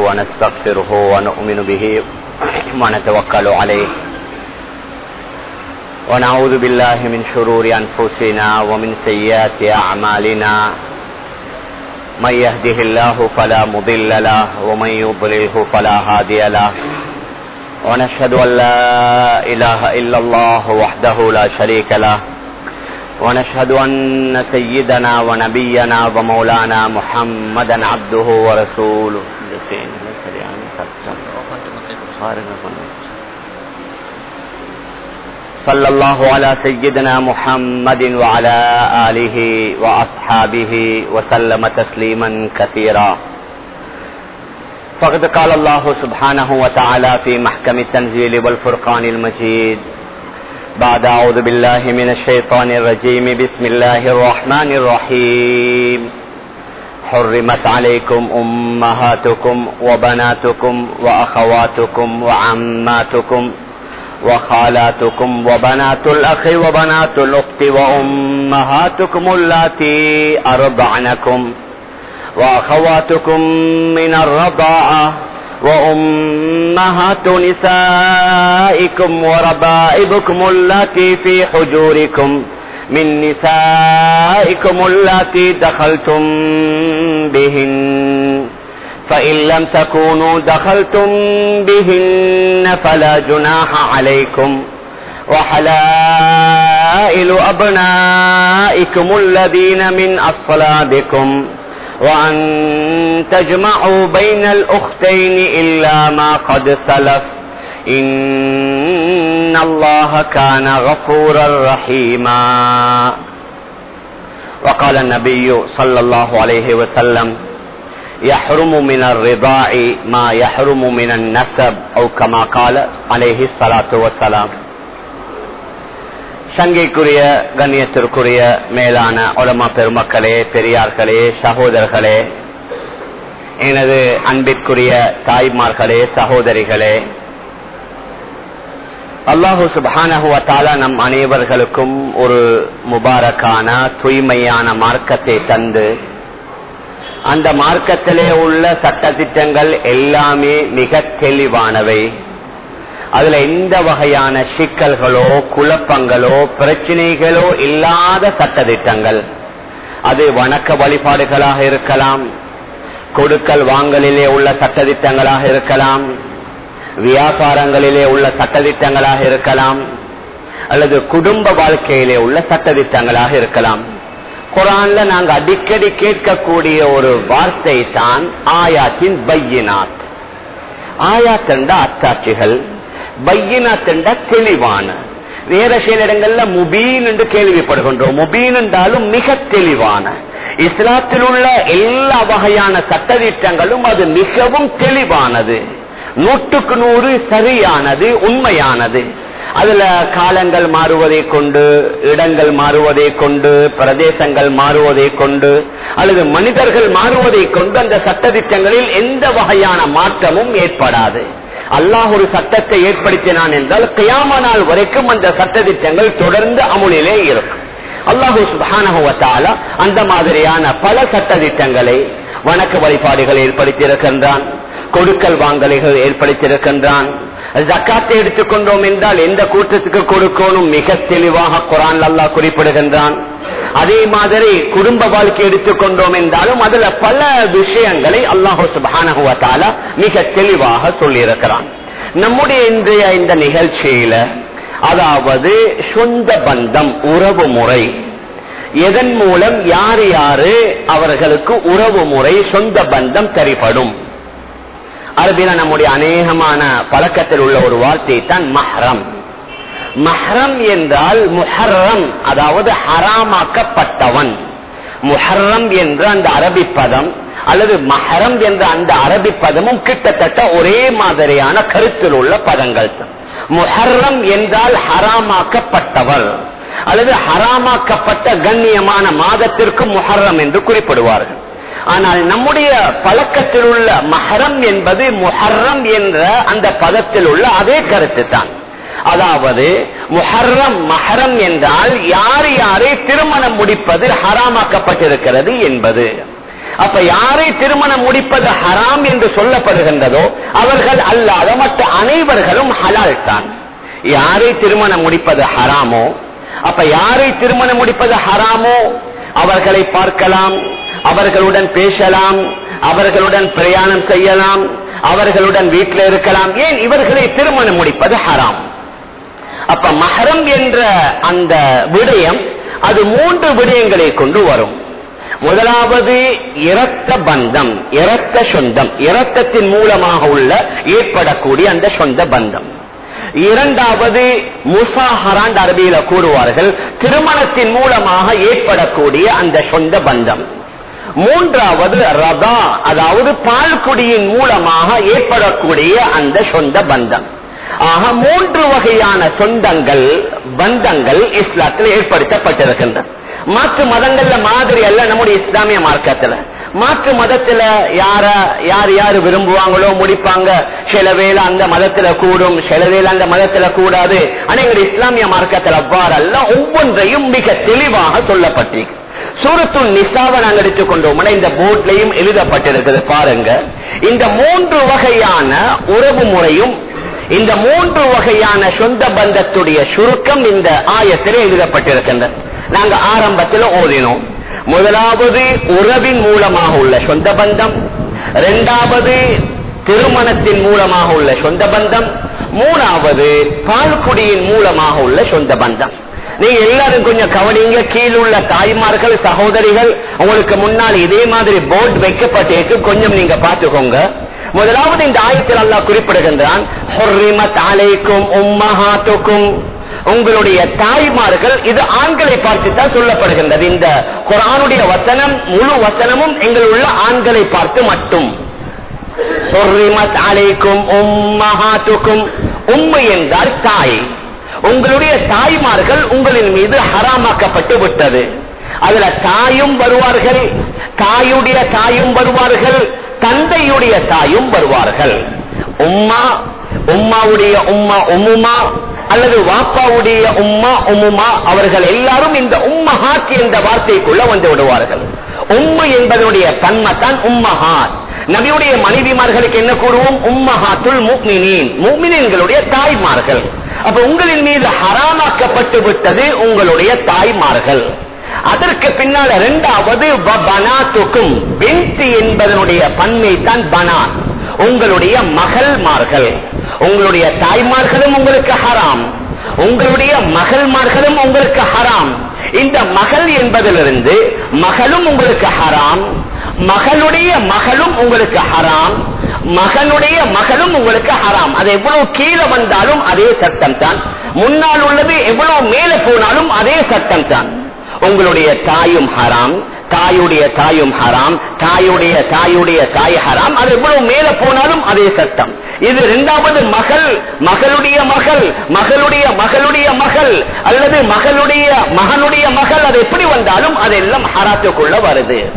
ونستغفره ونؤمن به ونتوكل عليه. ونعوذ بالله من شرور أنفسنا ومن سيئات أعمالنا. من يهده الله فلا مضل له ومن يضلله فلا هادي له. ونشهد أن لا إله إلا الله وحده لا شريك له. ونشهد أن سيدنا ونبينا ومولانا محمدا عبده ورسوله. صلى الله على سيدنا محمد وعلى آله وأصحابه وسلم تسليما كثيرا. فقد قال الله سبحانه وتعالى في محكم التنزيل والفرقان المجيد بعد أعوذ بالله من الشيطان الرجيم. بسم الله الرحمن الرحيم. حرمت عليكم أمهاتكم وبناتكم وأخواتكم وعماتكم وخالاتكم وبنات الأخ وبنات الأخت وأمهاتكم اللاتي أرضعنكم وأخواتكم من الرضاعة وأمهات نسائكم وربائبكم اللاتي في حجوركم من نسائكم اللاتي دخلتم بهن فإن لم تكونوا دخلتم بهن فلا جناح عليكم وحلائل أبنائكم الذين من أصلابكم وأن تجمعوا بين الأختين إلا ما قد سلف إن الله كان غفورا رحيما وقال النبي صلى الله عليه وسلم يحرم من الرضاع ما يحرم من النسب أو كما قال عليه الصلاة والسلام சங்கைக்குரிய கண்ணியத்திற்குரிய மேலான உலமா பெருமக்களே பெரியார்களே சகோதரர்களே எனது அன்பிற்குரிய தாய்மார்களே சகோதரிகளே அல்லாஹு சுபானகுவத்தால நம் அனைவர்களுக்கும் ஒரு முபாரக்கான தூய்மையான மார்க்கத்தை தந்து அந்த மார்க்கத்திலே உள்ள சட்டத்திட்டங்கள் எல்லாமே மிக தெளிவானவை. அதுல எந்த வகையான சிக்கல்களோ குழப்பங்களோ பிரச்சனைகளோ இல்லாத சட்டத்திட்டங்கள். அது வணக்க வழிபாடுகளாக இருக்கலாம் கொடுக்கல் வாங்கலிலே உள்ள சட்டத்திட்டங்களாக இருக்கலாம் வியாபாரங்களிலே உள்ள சட்டதிட்டங்களாக இருக்கலாம் அல்லது குடும்ப வாழ்க்கையிலே உள்ள சட்டதிட்டங்களாக இருக்கலாம். குரான்ல நாங்க அடிக்கடி கேட்கக்கூடிய ஒரு வார்த்தை தான் ஆயாத்தின் பையினாத். ஆயாத் என்ற அத்தாட்சிகள் பையினாத் என்ற தெளிவான. வேற சில இடங்கள்ல முபீன் என்று கேள்விப்படுகின்றோம். முபீன் என்றாலும் மிக தெளிவான. இஸ்லாத்தில் உள்ள எல்லா வகையான சட்டதிட்டங்களும் அது மிகவும் தெளிவானது. நூற்றுக்கு நூறு சரியானது உண்மையானது. அதுல காலங்கள் மாறுவதை கொண்டு இடங்கள் மாறுவதை கொண்டு பிரதேசங்கள் மாறுவதை கொண்டு அல்லது மனிதர்கள் மாறுவதை கொண்டு அந்த சட்டத்திட்டங்களில் எந்த வகையான மாற்றமும் ஏற்படாது. அல்லாஹ் ஒரு சட்டத்தை ஏற்படுத்தினான் என்றால் கியாம நாள் வரைக்கும் அந்த சட்டத்திட்டங்கள் தொடர்ந்து அமுலிலே இருக்கும். அல்லாஹூ சுபானகுவத்தால அந்த மாதிரியான பல சட்டத்திட்டங்களை வணக்க வழிபாடுகள் ஏற்படுத்தியிருக்கின்றான். கொடுக்கல் வாங்கலைகள் ஏற்படுத்தியிருக்கின்றான். ஜக்காத்தை எடுத்துக்கொண்டோம் என்றால் எந்த கூட்டத்துக்கு கொடுக்கணும்? மிக தெளிவாக குரான் அல்லாஹ் குறிப்பிடுகின்றான். அதே மாதிரி குடும்ப வாழ்க்கை எடுத்துக்கொண்டோம் என்றாலும் அதுல பல விஷயங்களை அல்லாஹோ சுபானகுவத்தால மிக தெளிவாக சொல்லியிருக்கிறான். நம்முடைய இன்றைய இந்த நிகழ்ச்சியில அதாவது சொந்த பந்தம் உறவு முறை எதன் மூலம் யார் யாரு அவர்களுக்கு உறவு முறை சொந்த பந்தம் தரிப்படும் அரபில நம்முடைய அநேகமான பழக்கத்தில் உள்ள ஒரு வார்த்தை தான் மஹரம். மஹரம் என்றால் முஹர்ரம் அதாவது ஹராமாக்கப்பட்டவன். முஹர்ரம் என்ற அந்த அரபி பதம் அல்லது மஹரம் என்ற அந்த அரபி பதமும் கிட்டத்தட்ட ஒரே மாதிரியான கருத்தில் உள்ள பதங்கள் முஹர்ரம் என்றால் ஹராமாக்கப்பட்டவர். அல்லது ஹராமாக்கப்பட்ட கண்ணியமான மாதத்திற்கு முஹர்ரம் என்று குறிப்பிடுவார்கள். ஆனால் நம்முடைய பழக்கத்தில் உள்ள மஹரம் என்பது முஹர்ரம் என்ற அந்த பதத்தில் உள்ள அதே கருத்து தான் அதாவது முஹர்ரம் மஹரம் என்றால் யார் யாரை திருமணம் முடிப்பது ஹராமாக்கப்பட்டிருக்கிறது என்பது. அப்ப யாரை திருமணம் முடிப்பது ஹராம் என்று சொல்லப்படுகின்றதோ அவர்கள் அல்லாத மற்ற அனைவர்களும் ஹலால் தான் யாரை திருமணம் முடிப்பது ஹராமோ அப்ப யாரை திருமணம் முடிப்பது ஹராமோ? அவர்களை பார்க்கலாம் அவர்களுடன் பேசலாம் அவர்களுடன் பிரயாணம் செய்யலாம் அவர்களுடன் வீட்டில் இருக்கலாம். ஏன் இவர்களை திருமணம் முடிப்பது ஹராம்? அப்ப மஹரம் என்ற அந்த விடயம் அது மூன்று விடயங்களை கொண்டு வரும். முதலாவது இரத்த பந்தம் இரத்த சொந்தம். இரத்தத்தின் மூலமாக உள்ள ஏற்படக்கூடிய அந்த சொந்த பந்தம். இரண்டாவது முசாஹரான் அரபியில கூறுவார்கள் திருமணத்தின் மூலமாக ஏற்படக்கூடிய அந்த சொந்த பந்தம். மூன்றாவது ரதா அதாவது பால்குடியின் மூலமாக ஏற்படக்கூடிய அந்த சொந்த பந்தம். ஆக மூன்று வகையான சொந்தங்கள் பந்தங்கள் இஸ்லாத்தில் ஏற்படுத்தப்பட்டிருக்கின்றன. மாற்று மதங்கள்ல மாதிரி அல்ல நம்முடைய இஸ்லாமிய மார்க்கத்துல. மாற்று மதத்துல யார யார் யாரு விரும்புவாங்களோ முடிப்பாங்க. சில வேலை அந்த மதத்துல கூடும் சில வேலை அந்த மதத்துல கூடாது. ஆனா எங்க இஸ்லாமிய மார்க்கத்தில் அவ்வாறல்ல. ஒவ்வொன்றையும் மிக தெளிவாக சொல்லப்பட்டிருக்கு. சூரத்து நிசாவை நாங்கள் எடுத்துக்கொண்டோம். இந்த போர்ட்லையும் எழுதப்பட்டிருக்கிறது பாருங்க. இந்த மூன்று வகையான உறவு முறையும் இந்த மூன்று வகையான சொந்த பந்தத்துடைய சுருக்கம் இந்த ஆயத்தில் எழுதப்பட்டிருக்கின்றது. நாங்க ஆரம்பத்தில் ஓதினோம். முதலாவது உறவின் மூலமாக உள்ள சொந்த பந்தம். இரண்டாவது திருமணத்தின் மூலமாக உள்ள சொந்த பந்தம். மூணாவது பால்குடியின் மூலமாக உள்ள சொந்த பந்தம். நீங்க எல்லாரும் கொஞ்சம் கவனிங்க கீழுள்ள தாய்மார்கள் சகோதரிகள் உங்களுக்கு முன்னால் இதே மாதிரி போர்டு வைக்கப்பட்டிருக்கு கொஞ்சம் நீங்க பாத்துக்கோங்க முதலாவது இந்த ஆயத்தில் அல்லாஹ் குறிப்பிடுகின்றான் உங்களுடைய தாய்மார்கள் இது ஆண்களை பார்த்து தான் சொல்லப்படுகின்றது. இந்த குரானுடைய வசனம் முழு வசனமும் எங்களுள்ள ஆண்களை பார்த்து மட்டும். உண்மை என்றால் தாய். உங்களுடைய தாய்மார்கள் உங்களின் மீது ஹராமாக்கப்பட்டு விட்டது. அதுல தாயும் வருவார்கள் தாயுடைய தாயும் வருவார்கள் தந்தையுடைய தாயும் வருவார்கள். உம்மா உம்மாவுடைய உம்மா உம்முமா அல்லது வாப்பாவுடைய உம்மா உம்முமா அவர்கள் எல்லாரும் இந்த உம்மஹாத் என்ற வார்த்தைக்குள்ள வந்து விடுவார்கள். உம்மு என்பதனுடைய தன்மைத்தான் உம்மஹாத். நபியுடைய மனைவிமார்களுக்கு என்ன கூறுவோம்? உம்மஹாத்துல் முக்மினின். முக்மினின்களுடைய தாய்மார்கள். அப்ப உங்களின் மீது ஹராமாக்கப்பட்டு விட்டது உங்களுடைய தாய்மார்கள். அதற்கு பின்னால் இரண்டாவது பனாத்துக்கும் பெண்டி என்பதனுடைய பன்மை தான் பனாத் உங்களுடைய மகள்மார்கள். உங்களுடைய தாய்மார்களும் உங்களுக்கு ஹராம். உங்களுடைய மகள்மார்களும் உங்களுக்கு ஹராம். இந்த மகள் என்பதிலிருந்து மகளும் உங்களுக்கு ஹராம். மகளுடைய மகளும் உங்களுக்கு ஹராம். மகனுடைய மகளும் உங்களுக்கு ஹராம். அது எவ்வளவு கீழே வந்தாலும் அதே சட்டம் தான். முன்னால் உள்ளது எவ்வளவு மேலே போனாலும் அதே சட்டம் தான். உங்களுடைய தாயும் ஹராம் தாயுடைய தாயும் ஹராம் தாயுடைய தாயுடைய தாய் ஹராம். அது எவ்வளவு மேல போனாலும் அதே சட்டம். இது இரண்டாவது மகள் மகளுடைய மகள் மகளுடைய மகளுடைய மகள் அல்லது மகளுடைய மகனுடைய மகள் அது எப்படி வந்தாலும் அதெல்லாம் ஹராத்துக்குள்ள வருது.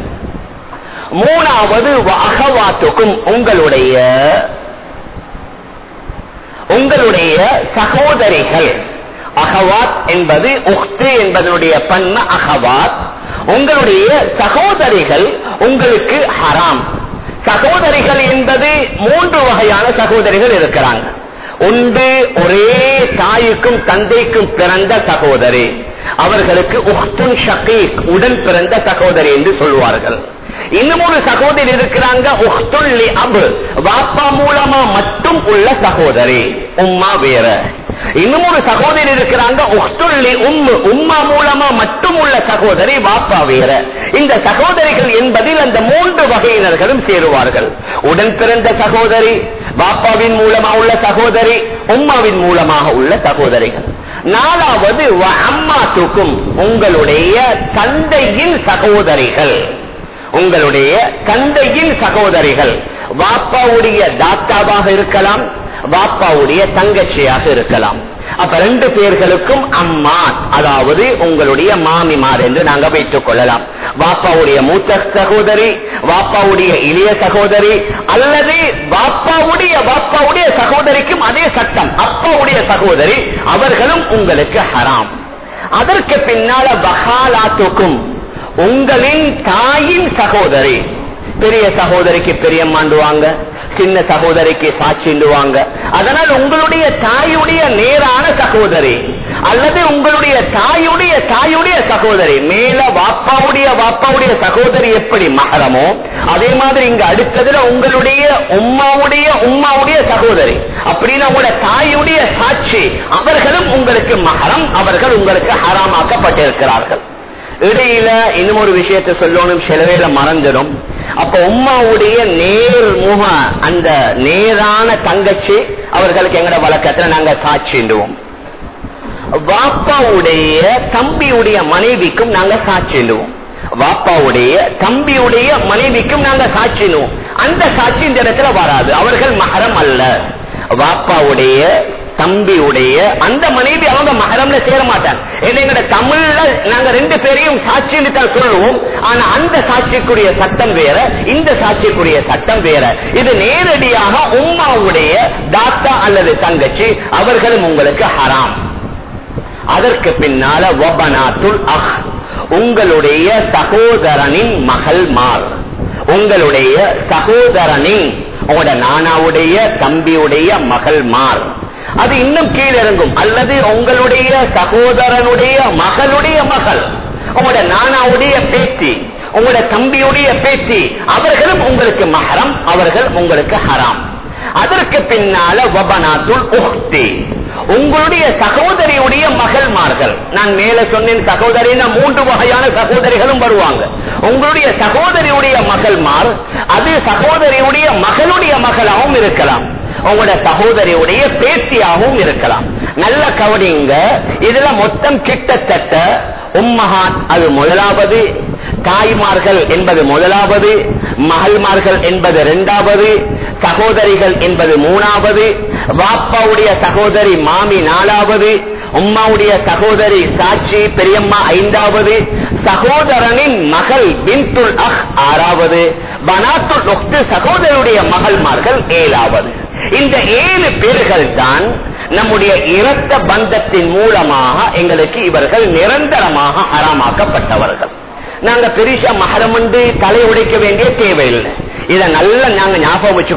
மூணாவது அகவாத்துக்கும் உங்களுடைய உங்களுடைய சகோதரிகள். அகவாத் என்பது உக்து என்பதனுடைய பன்ம அகவாத். உங்களுடைய சகோதரிகள் உங்களுக்கு ஹராம். சகோதரிகள் என்பது மூன்று வகையான சகோதரிகள் இருக்கிறாங்க. ஒன்று ஒரே தாய்க்கும் தந்தைக்கும் பிறந்த சகோதரி. அவர்களுக்கு உஹ்துன் ஷகீக் உடன் பிறந்த சகோதரி என்று சொல்வார்கள். இன்னும் ஒரு சகோதரி இருக்கிறாங்க உஹ்துல் அபு வாப்பா மூலமா மட்டும் உள்ள சகோதரி. உம்மா வேற. இன்னும் ஒரு சகோதரி இருக்கிறாங்க. உம்மு. உம்மா மூலமா மட்டும் உள்ள சகோதரி வாப்பா வேற. இந்த சகோதரிகள் என்பதில் அந்த மூன்று வகையினர்களும் சேருவார்கள். உடன் பிறந்த சகோதரி பாப்பாவின் மூலமா உள்ள சகோதரி உம்மாவின் மூலமாக உள்ள சகோதரிகள். நாலாவது அம்மா தூக்கும் உங்களுடைய தந்தையின் சகோதரிகள். உங்களுடைய தந்தையின் சகோதரிகள் வாப்பாவுடைய தாத்தாவாக இருக்கலாம் வாப்பாவுடைய தங்கச்சியாக இருக்கலாம். அப்ப ரெண்டு பேர்களுக்கும் அம்மா அதாவது உங்களுடைய மாமிமார் என்று நாங்க வைத்துக் கொள்ளலாம். வாப்பாவுடைய மூத்த சகோதரி வாப்பாவுடைய இளைய சகோதரி அல்லது வாப்பாவுடைய வாப்பாவுடைய சகோதரிக்கும் அதே சட்டம். அப்பாவுடைய சகோதரி அவர்களும் உங்களுக்கு ஹராம். அதற்கு பின்னால வகாலாத்துக்கும் உங்களின் தாயின் சகோதரி. பெரிய சகோதரிக்கு பெரியம்மாண்டுவாங்க சின்ன சகோதரிக்கு சாட்சிண்டுவாங்க அதனால் உங்களுடைய தாயுடைய நேரான சகோதரி அல்லது உங்களுடைய தாயுடைய தாயுடைய சகோதரி. மேல வாப்பாவுடைய வாப்பாவுடைய சகோதரி எப்படி மகரமோ அதே மாதிரி இங்க அடுத்ததுல உங்களுடைய உம்மாவுடைய உம்மாவுடைய சகோதரி. அப்படின்னு உங்களோட தாயுடைய சாட்சி. அவர்களும் உங்களுக்கு மகரம் அவர்கள் உங்களுக்கு ஹராமாக்கப்பட்டிருக்கிறார்கள். இடையில இன்னும் ஒரு விஷயத்தை சொல்லணும் சிலவேல மறந்துடும். அப்ப உம்மாவுடைய நேர்முக அந்த நேரான தங்கச்சி அவர்களுக்கு எங்கட வழக்கத்துல நாங்க சாட்சிடுவோம் வாப்பாவுடைய தம்பியுடைய மனைவிக்கும் நாங்க சாட்சிடுவோம் வாப்பாவுடைய தம்பியுடைய மனைவிக்கும் நாங்க சாட்சிடுவோம் அந்த சாட்சி இந்த இடத்துல வராது. அவர்கள் மகரம் அல்ல. வாப்பாவுடைய தம்பியுடைய அந்த மனைவி அவங்க மகரம்ல சேர மாட்டாங்க எங்களோட தமிழ்ல நாங்க ரெண்டு பேரையும் சாட்சின்னு தான் சொல்லுவோம். ஆனா அந்த சாட்சிக்குரிய சட்டம் வேற இந்த சாட்சிக்குரிய சட்டம் வேற. இது நேரடியாக உம்மாவுடைய தாத்தா அல்லது தங்கச்சி அவர்களும் உங்களுக்கு ஹராம். அதற்கு பின்னால வபனாத்துல் அஹ் உங்களுடைய சகோதரனின் மகள் மார். உங்களுடைய சகோதரனின் உங்களோட நானாவுடைய தம்பியுடைய மகள் மார். அது இன்னும் கீழிறங்கும். அல்லது உங்களுடைய சகோதரனுடைய மகளுடைய மகள் உங்களோட நானாவுடைய பேத்தி உங்களோட தம்பியுடைய பேத்தி அவர்களும் உங்களுக்கு மகரம் அவர்கள் உங்களுக்கு ஹராம். அதற்கு பின்னால வபனாத்துல் உஹ்தி. உங்களுடைய சகோதரியுடைய மகள்மார்கள் நான் மேல சொன்னேன் சகோதரினா மூன்று வகையான சகோதரிகளும் வருவாங்க. உங்களுடைய சகோதரியுடைய மகள்மார் அது சகோதரியுடைய மகளுடைய மகளாகவும் இருக்கலாம். உங்களோட சகோதரியுடைய பேத்தியாகவும் இருக்கலாம். நல்ல கவனிங்க. இதுல மொத்தம் கிட்டத்தட்ட உம்மஹான் அது முதலாவது தாய்மார்கள் என்பது முதலாவது மகள்மார்கள் என்பது இரண்டாவது சகோதரிகள் என்பது மூணாவது வாப்பாவுடைய சகோதரி மாமி நாலாவது உம்மாவுடைய சகோதரி சாட்சி பெரியம்மா ஐந்தாவது சகோதரனின் மகள் பின்துல் அஹ் ஆறாவது பனாத்துல் ஒக்து சகோதரருடைய மகள்மார்கள் ஏழாவது. இந்த ஏழு பேர்கள் தான் நம்முடைய இரத்த பந்தத்தின் மூலமாக எங்களுக்கு இவர்கள் நிரந்தரமாக அறமாக்கப்பட்டவர்கள் நாங்க பெருசா மகரம் வந்து தலை உடைக்க வேண்டிய தேவையில்லை. இதை நல்லா நாங்க ஞாபகம் வச்சு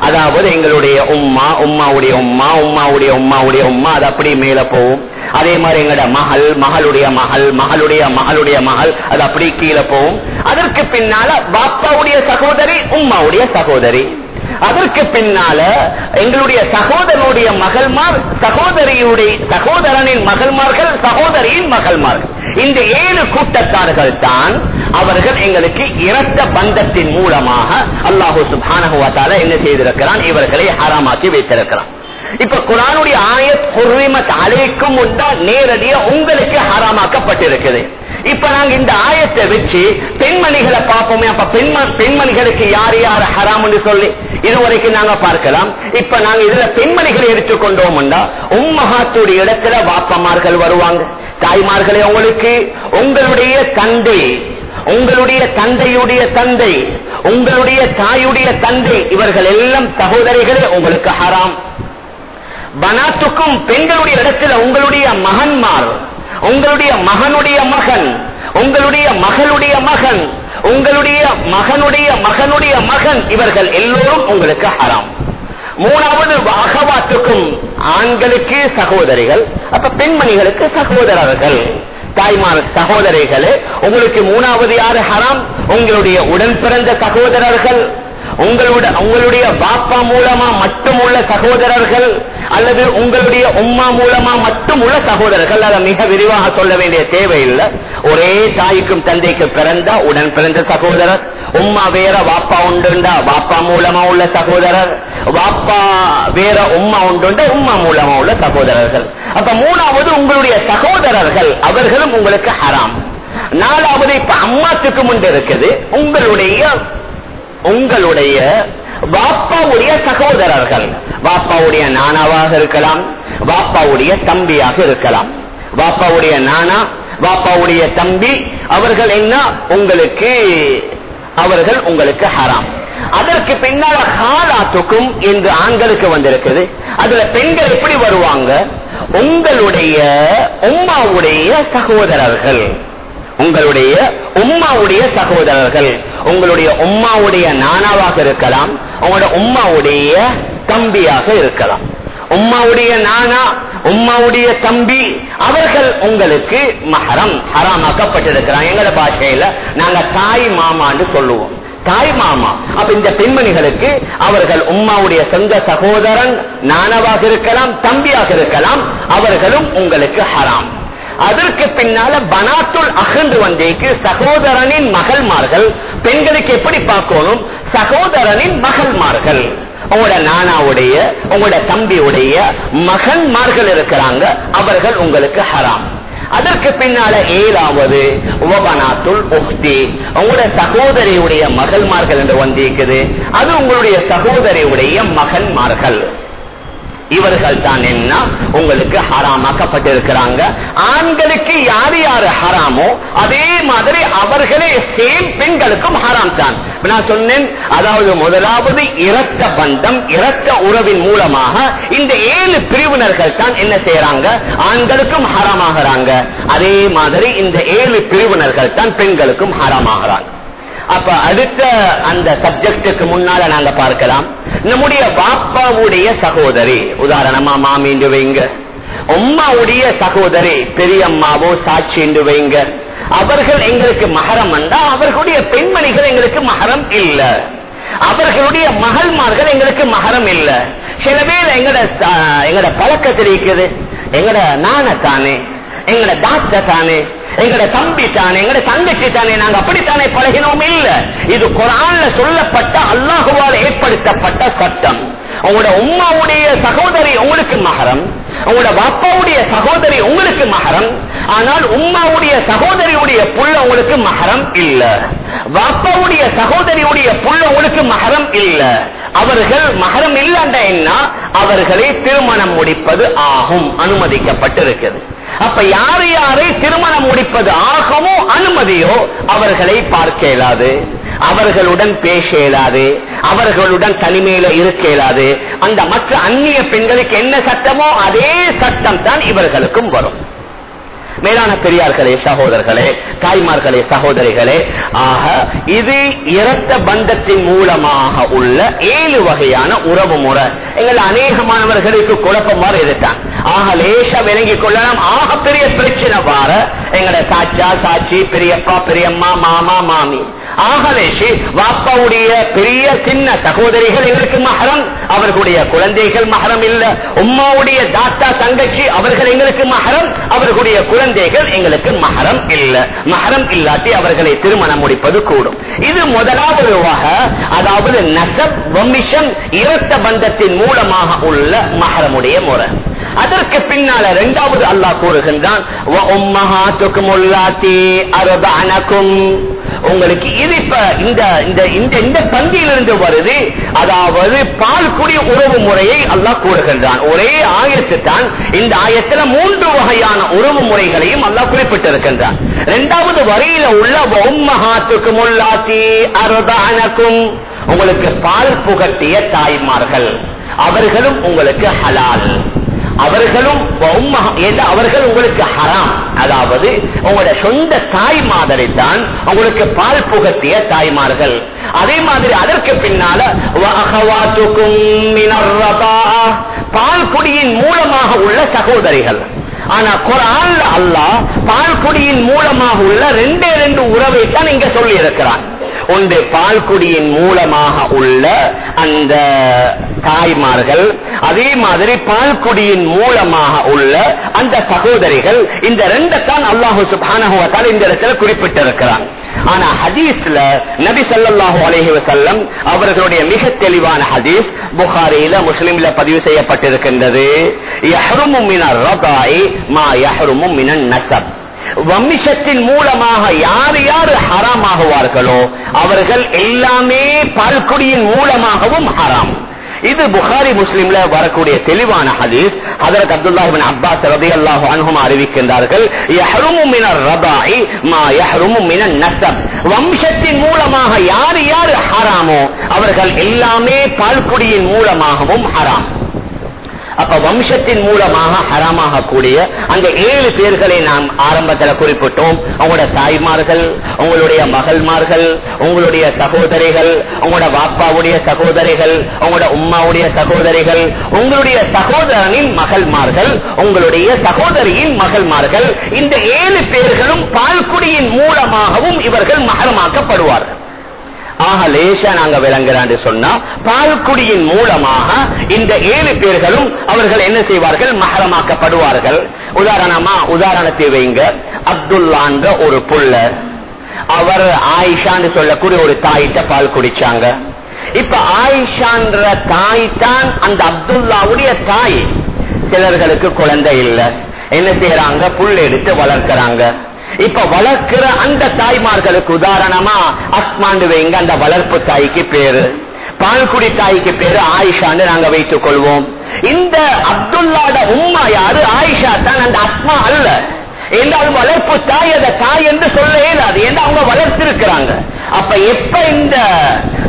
அதாவது எங்களுடைய உம்மா உம்மாவுடைய உம்மா உம்மாவுடைய உம்மாவுடைய உம்மா அது அப்படி மேல போகும். அதே மாதிரி எங்களோட மகள் மகளுடைய மகள் மகளுடைய மகளுடைய மகள் அது அப்படி கீழே போகும். அதற்கு பின்னால பாப்பாவுடைய சகோதரி உம்மாவுடைய சகோதரி. அதற்கு பின்னால எங்களுடைய சகோதரனுடைய மகள்மார் சகோதரியுடைய சகோதரனின் மகள்மார்கள் சகோதரியின் மகள்மார்கள். இந்த ஏழு கூட்டத்தார்கள் தான் அவர்கள் எங்களுக்கு இரத்த பந்தத்தின் மூலமாக அல்லாஹூ சுபானகுவாத்தால என்ன செய்திருக்கிறான்? இவர்களை ஹராமாக்கி வைத்திருக்கிறான். இப்ப குரானுடைய ஆயத் பொறுமத் அலைக்கும் உண்டா நேரடியா உங்களுக்கு ஹராமாக்கப்பட்டிருக்குது. இப்ப நாங்க இந்த ஆயத்தை வச்சு பெண்மணிகளை பார்ப்போமே அப்ப பெண்மணிகளுக்கு யார் யார் ஹராம் சொல்லி இதுவரைக்கும் நாங்க பார்க்கலாம். இப்ப நாங்க இதுல பெண்மணிகளை எடுத்துக்கொண்டோம்டா உம்மகாத்துடைய இடத்துல வாப்பமார்கள் வருவாங்க. தாய்மார்களே உங்களுக்கு உங்களுடைய தந்தை உங்களுடைய தந்தையுடைய தந்தை உங்களுடைய தாயுடைய தந்தை இவர்கள் எல்லாம் சகோதரிகளே உங்களுக்கு ஹராம். பனாத்துக்கும் பெண்களுடைய இடத்துல உங்களுடைய மகன்மார் உங்களுடைய மகனுடைய மகன். உங்களுடைய மகளுடைய மகன். உங்களுடைய மகனுடைய மகனுடைய மகன். இவர்கள் எல்லோரும் உங்களுக்கு ஹராம். மூணாவது அகவாத்துக்கும் ஆண்களுக்கு சகோதரிகள் அப்ப பெண்மணிகளுக்கு சகோதரர்கள். தாய்மார் சகோதரிகளே உங்களுக்கு மூணாவது யாரு ஹராம்? உங்களுடைய உடன் பிறந்த சகோதரர்கள். உங்களோட உங்களுடைய பாப்பா மூலமா மட்டும் உள்ள சகோதரர்கள் அல்லது உங்களுடைய உம்மா மூலமா மட்டும் உள்ள சகோதரர்கள் அதை மிக விரிவாக சொல்ல வேண்டிய தேவையில்லை. ஒரே தாய்க்கும் தந்தைக்கு பிறந்தா உடன் பிறந்த சகோதரர். உம்மா வேற வாப்பா உண்டுண்டா வாப்பா மூலமா உள்ள சகோதரர். வாப்பா வேற உம்மா உண்டுண்டா உம்மா மூலமா உள்ள சகோதரர்கள். அப்ப மூணாவது உங்களுடைய சகோதரர்கள் அவர்களும் உங்களுக்கு ஹராம். நாலாவது இப்ப அம்மாத்துக்கு முன்பு இருக்குது. உங்களுடைய உங்களுடைய பாப்பாவுடைய சகோதரர்கள். பாப்பாவுடைய நானாவாக இருக்கலாம் பாப்பாவுடைய தம்பியாக இருக்கலாம். பாப்பாவுடைய நானா பாப்பாவுடைய தம்பி அவர்கள் என்ன? உங்களுக்கு அவர்கள் உங்களுக்கு ஹராம். அதற்கு பின்னால ஹாலாத்துக்கும் என்று ஆண்களுக்கு வந்திருக்குது. அதுல பெண்கள் எப்படி வருவாங்க? உங்களுடைய உம்மாவுடைய சகோதரர்கள். உங்களுடைய உம்மாவுடைய சகோதரர்கள் உங்களுடைய உம்மாவுடைய நானாவாக இருக்கலாம் உங்களோட உம்மாவுடைய தம்பியாக இருக்கலாம். உம்மாவுடைய நானா உம்மாவுடைய தம்பி அவர்கள் உங்களுக்கு மஹரம் ஹராமாக்கப்பட்டிருக்கிறான் எங்களோட பாஷையில நாங்க தாய் மாமான்னு சொல்லுவோம். தாய் மாமா. அப்ப இந்த பெண்மணிகளுக்கு அவர்கள் உம்மாவுடைய சொந்த சகோதரன் நானவாக இருக்கலாம் தம்பியாக இருக்கலாம் அவர்களும் உங்களுக்கு ஹராம். அதற்கு பின்னால பனாத்துல் அகன்று வந்தேக்கு சகோதரனின் மகள்மார்கள் பெண்களுக்கு எப்படி பார்க்கணும்? சகோதரனின் மகள்மார்கள். உங்களோட நானாவுடைய உங்களோட தம்பியுடைய மகன்மார்கள் இருக்கிறாங்க அவர்கள் உங்களுக்கு ஹராம். அதற்கு பின்னால ஏழாவது உபபனாத்துல் உஹ்தி உங்களோட சகோதரியுடைய மகள்மார்கள் என்று வந்திருக்குது. அது உங்களுடைய சகோதரியுடைய மகன்மார்கள். இவர்கள் தான் என்ன? உங்களுக்கு ஹராமாக்கப்பட்டிருக்கிறாங்க. ஆண்களுக்கு யார் யாரு ஹராமோ அதே மாதிரி அவர்களே சேம் பெண்களுக்கும் ஹராம் தான் நான் சொன்னேன் அதாவது முதலாவது இரத்த பந்தம் இரத்த உறவின் மூலமாக இந்த ஏழு பிரிவினர்கள் தான் என்ன செய்யறாங்க ஆண்களுக்கும் ஹராமாகறாங்க. அதே மாதிரி இந்த ஏழு பிரிவினர்கள் தான் பெண்களுக்கும் ஹராமாகறாங்க. அப்ப அடுத்த அந்த சப்ஜெக்டுக்கு முன்னால நாங்க பார்க்கலாம். நம்முடைய பாப்பாவுடைய சகோதரி. உதாரணமா மாமின்னு வைங்க. உம்மாவுடைய சகோதரி பெரியம்மாவோ சாட்சி வைங்க. அவர்கள் எங்களுக்கு மகரம் வந்தா அவர்களுடைய பெண்மணிகள் எங்களுக்கு மகரம் இல்ல. அவர்களுடைய மகள்மார்கள் எங்களுக்கு மகரம் இல்ல. சில பேர் எங்கட எங்கட பழக்கத்தில் இருக்குது. எங்கட நானத்தானே எங்கட டாக்டர் தானே எங்கட தம்பி தானே எங்கட தங்கச்சி தானே நாங்க அப்படித்தானே பழகினோம்? இல்ல. இது குரான்ல சொல்லப்பட்ட அல்லாஹுவால் ஏற்படுத்தப்பட்ட சட்டம். உங்களோட உம்மாவுடைய சகோதரி உங்களுக்கு மகரம் உங்களோட பாப்பாவுடைய சகோதரி உங்களுக்கு மகரம் ஆனால் உம்மாவுடைய சகோதரியுடைய புள்ள உங்களுக்கு மகரம் இல்ல. பாப்பாவுடைய சகோதரியுடைய புள்ள உங்களுக்கு மகரம் இல்ல. அவர்கள் மகரம் இல்லண்ட அவர்களை திருமணம் முடிப்பது ஆகும் அனுமதிக்கப்பட்டிருக்கிறது. அப்ப யார் யாரை திருமணம் முடிப்பது ஆகமோ அனுமதியோ அவர்களை பார்க்க இயலாது. அவர்களுடன் பேச இயலாது. அவர்களுடன் தனிமையில இருக்க இயலாது. அந்த மற்ற அந்நிய பெண்களுக்கு என்ன சட்டமோ அதே சட்டம் தான் இவர்களுக்கும் வரும். மேலான பெரியார்களே சகோதரர்களே தாய்மார்களே சகோதரிகளே ஆக இது இரத்த பந்தத்தின் மூலமாக உள்ள ஏழு வகையான உறவு முறை. எங்கள் அநேகமானவர்களுக்கு குழப்பம் இருக்கான் ஆக லேசா விளங்கிக் கொள்ளலாம். ஆக பெரிய பிரச்சனை பாரு. எங்கட சாச்சா சாட்சி பெரியப்பா பெரியம்மா மாமா மாமி. ஆகலேஷி வாப்பாவுடைய பெரிய சின்ன சகோதரிகள் எங்களுக்கு மகரம். அவர்களுடைய குழந்தைகள் மகரம் இல்ல. உம்மாவுடைய தாத்தா தங்கச்சி அவர்கள் எங்களுக்கு மகரம். அவர்களுடைய குழந்தைகள் எங்களுக்கு மகரம் இல்ல. மகரம் இல்லாட்டி அவர்களை திருமணம் முடிப்பது கூடும். இது முதலாவது வகை அதாவது நசப் வம்சம் இரத்த பந்தத்தின் மூலமாக உள்ள மகரமுடைய முறை. அதற்கு பின்னால இரண்டாவது அல்லாஹ் கூறுகின்றான் உங்களுக்கு இது இப்ப இந்த இந்த இந்த இந்த பந்தியிலிருந்து வருது அதாவது பால் குடி உறவு முறையை அல்லாஹ் கூறுகின்றான். ஒரே ஆயத்து தான் இந்த ஆயத்துல மூன்று வகையான உறவு முறைகளையும் அல்லாஹ் குறிப்பிட்டிருக்கின்றான். இரண்டாவது வரையில உள்ள உம்மஹாத்துக்கு முல்லாத்தி அருதானக்கும் உங்களுக்கு பால் புகட்டிய தாய்மார்கள் அவர்களும் உங்களுக்கு ஹலால். அவர்களும் அவர்கள் உங்களுக்கு ஹராம். அதாவது உங்களோட சொந்த தாய் மாதிரி தான் உங்களுக்கு பால் புகட்டிய தாய்மார்கள். அதே மாதிரி அதற்கு பின்னால பால் குடியின் மூலமாக உள்ள சகோதரிகள். ஆனா குரான் அல்லாஹ் பால்குடியின் மூலமாக உள்ள ரெண்டே ரெண்டு உறவை தான் இங்க சொல்லி இருக்கிறான் ஒன்று பால்குடியின் மூலமாக உள்ள அந்த தாய்மார்கள் அதே மாதிரி பால்குடியின் மூலமாக உள்ள அந்த சகோதரிகள் இந்த ரெண்டத்தான் அல்லாஹு சுபானகுவத்தால் இந்த இடத்துல குறிப்பிட்டிருக்கிறான். ஆனா ஹதீஸ்ல நபி சல்லாஹூ அலஹி வசல்லம் அவர்களுடைய மிக தெளிவான ஹதீஸ் புகாரியில முஸ்லிம்ல பதிவு செய்யப்பட்டிருக்கின்றது. வம்சத்தின் மூலமாக யார் யார் ஹராமாகுவார்களோ அவர்கள் எல்லாமே பால்குடியின் மூலமாகவும் ஹராம். இது புகாரி முஸ்லிம்ல வரக்கூடிய தெளிவான ஹதீஸ். ஹதரத் அப்துல்லாஹிபின் அப்பாஸ் ரதி அல்லாஹு அனுகும் அறிவிக்கின்றார்கள் வம்சத்தின் மூலமாக யார் யார் ஹராமோ அவர்கள் எல்லாமே பால்குடியின் மூலமாகவும் ஹராம். அப்ப வம்சத்தின் மூலமாக ஹராமாக கூடிய அந்த ஏழு பேர்களை நாம் ஆரம்பத்தில் குறிப்பிட்டோம். உங்களோட தாய்மார்கள் உங்களுடைய மகள்மார்கள் உங்களுடைய சகோதரிகள் உங்களோட பாப்பாவுடைய சகோதரிகள் உங்களோட உம்மாவுடைய சகோதரிகள் உங்களுடைய சகோதரனின் மகள்மார்கள் உங்களுடைய சகோதரியின் மகள்மார்கள் இந்த ஏழு பேர்களும் பால்குடியின் மூலமாகவும் இவர்கள் மகரமாக்கப்படுவார்கள். ஆக லேசா நாங்க விளங்குறான்னு சொன்னா பால்குடியின் மூலமாக இந்த ஏழு பேர்களும் அவர்கள் என்ன செய்வார்கள்? மகரமாக்கப்படுவார்கள் உதாரணமா உதாரணத்தை வைங்க. அப்துல்லான்ற ஒரு புள்ள அவர் ஆயிஷான்னு சொல்லக்கூடிய ஒரு தாயிட்ட பால் குடிச்சாங்க. இப்ப ஆயிஷான்ற தாய் தான் அந்த அப்துல்லாவுடைய தாய். சிலர்களுக்கு குழந்தை இல்ல. என்ன செய்யறாங்க புல் எடுத்து வளர்க்கிறாங்க. இப்ப வளர்க்கிற அந்த தாய்மார்களுக்கு உதாரணமா அஸ்மாண்டு வைங்க அந்த வளர்ப்பு தாய்க்கு பேரு. பால்குடி தாய்க்கு பேரு ஆயிஷான்னு நாங்க வைத்துக் கொள்வோம். இந்த அப்துல்லாட உம்மா யாரு? ஆயிஷா தான் அந்த அஸ்மா அல்ல. என்றாலும் வளர்ப்பு தாய் அந்த தாய் என்று சொல்ல இயலாது என்று அவங்க வளர்த்திருக்கிறாங்க? அப்ப எப்ப இந்த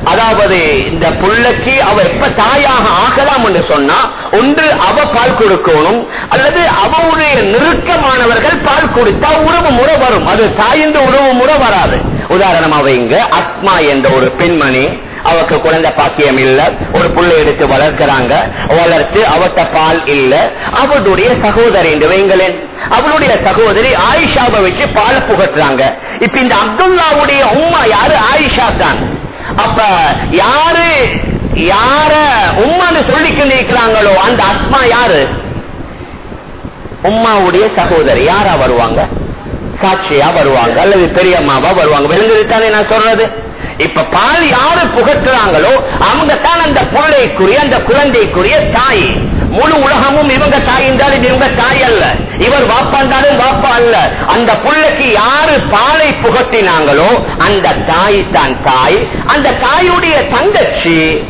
அதாவது இந்த புள்ளைக்கு அவ எப்ப தாயாக ஆகலாம் என்று சொன்னா ஒன்று அவ பால் கொடுக்கணும் அல்லது அவருடைய நெருக்கமானவர்கள் பால் கொடுத்தா உறவு முறை வரும். அது தாய் என்ற உறவு முறை வராது. உதாரணமாக இங்க அத்மா என்ற ஒரு பெண்மணி அவருக்கு குழந்தை பாக்கியம் இல்ல. ஒரு புள்ளை எடுத்து வளர்க்கிறாங்க. வளர்த்து அவட்ட பால் இல்ல. அவளுடைய சகோதரி என்று வைங்களேன் அவளுடைய சகோதரி ஆயிஷாவை வச்சு பால் புகட்டுறாங்க. இப்ப இந்த அப்துல்லாவுடைய உம்மா யாரு? ஆயிஷா தான். அப்ப யாரு யார உம்மான்னு சொல்லிக்கு இருக்கிறாங்களோ அந்த அத்மா யாரு? உம்மாவுடைய சகோதரி. யாரா வருவாங்க? சாட்சியா வருவாங்க. அல்லது பெரியம்மாவா வருவாங்க. விளங்குதுதானே நான் சொல்றது? இப்ப பால் யாரு புகட்டுறாங்களோ அவங்க தான் அந்த பிள்ளைக்குரிய அந்த குழந்தைக்குரிய தாய். முழு உலகமும் இவங்க தாய் என்றாலும் இவங்க தாய் அல்ல. இவர் வாப்பா வாப்பா அல்ல. அந்த பிள்ளைக்கு யாரு பாலை புகட்டினாங்களோ அந்த தாய் தான் தாய். அந்த தாயுடைய தங்கச்சி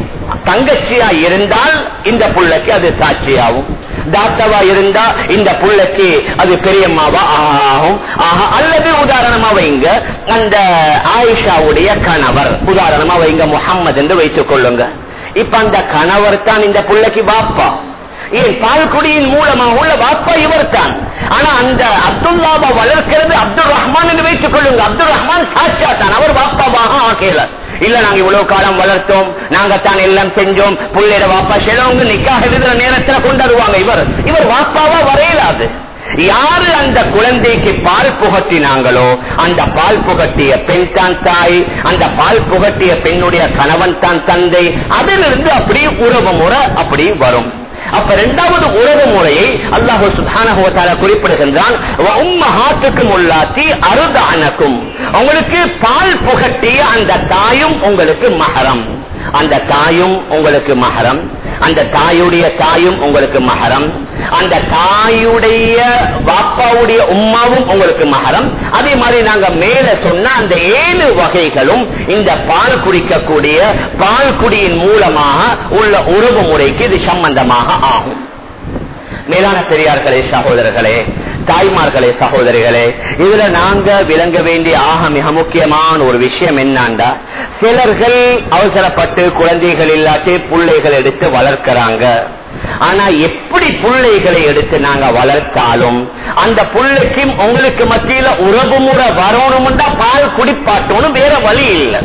தங்கச்சியா இருந்தால் இந்த புள்ளைக்கு அது சாட்சியாகும். தாத்தவா இருந்தா இந்த புள்ளைக்கு அது பெரியம்மாவா ஆகும். ஆஹா அல்லது உதாரணமா வைங்க அந்த ஆயிஷாவுடைய கணவர். உதாரணமா வைங்க முகம்மது என்று வைத்துக் கொள்ளுங்க. இப்ப அந்த கணவர் தான் இந்த புள்ளைக்கு பாப்பா ஏன் பால்குடியின் மூலமாக உள்ள வாப்பா இவர் தான் ஆனா அந்த அப்துல்லாவை வளர்க்கிறது அப்துல் ரஹ்மான் என்று வைத்துக் கொள்ளுங்க அப்துல் ரஹ்மான் சாட்சியா தான் அவர் வாப்பாவாக ஆகல. இல்ல நாங்க இவ்வளவு காலம் வளர்த்தோம். நாங்க தான் எல்லாம் செஞ்சோம். புள்ளையிட வாப்பா செலவங்க நிக்காக எழுதுற நேரத்துல கொண்டாடுவாங்க இவர். இவர் வாப்பாவா வரையலாது. யாரு அந்த குழந்தைக்கு பால் புகட்டினாங்களோ அந்த பால் புகட்டிய பெண் தான் தாய் அந்த பால் புகட்டிய பெண்ணுடைய கணவன் தான் தந்தை. அதிலிருந்து அப்படி உறவு முறை அப்படி வரும். அப்ப இரண்டாவது உறவு முறையை அல்லாஹு சுதானகோத்தால குறிப்பிடுகின்றான். உம்மஹாத்துக்கும் உள்ளாத்தி அருதானக்கும் உங்களுக்கு பால் புகட்டிய அந்த தாயும் உங்களுக்கு மகரம் அந்த தாயும் உங்களுக்கு மகரம். அந்த தாயுடைய தாயும் உங்களுக்கு மகரம். அந்த தாயுடைய பாப்பாவுடைய உம்மாவும் உங்களுக்கு மகரம். அதே மாதிரி நாங்க மேல சொன்ன அந்த ஏழு வகைகளும் இந்த பால் குடிக்கக்கூடிய பால் குடியின் மூலமாக உள்ள உறவு முறைக்கு இது சம்பந்தமாக ஆகும். மேலான பெரியார்களே சகோதரர்களே தாய்மார்களே சகோதரிகளே இதுல நாங்க விளங்க வேண்டிய ஆக மிக முக்கியமான ஒரு விஷயம் என்னாண்டா சிலர்கள் அவசரப்பட்டு குழந்தைகள் இல்லாட்டி பிள்ளைகள் எடுத்து வளர்க்கிறாங்க. ஆனா எப்படி பிள்ளைகளை எடுத்து நாங்க வளர்த்தாலும் அந்த பிள்ளைக்கும் உங்களுக்கு மத்தியில உறவு முறை வரணும் பால் குடிப்பாட்டணும் வேற வழி இல்லை.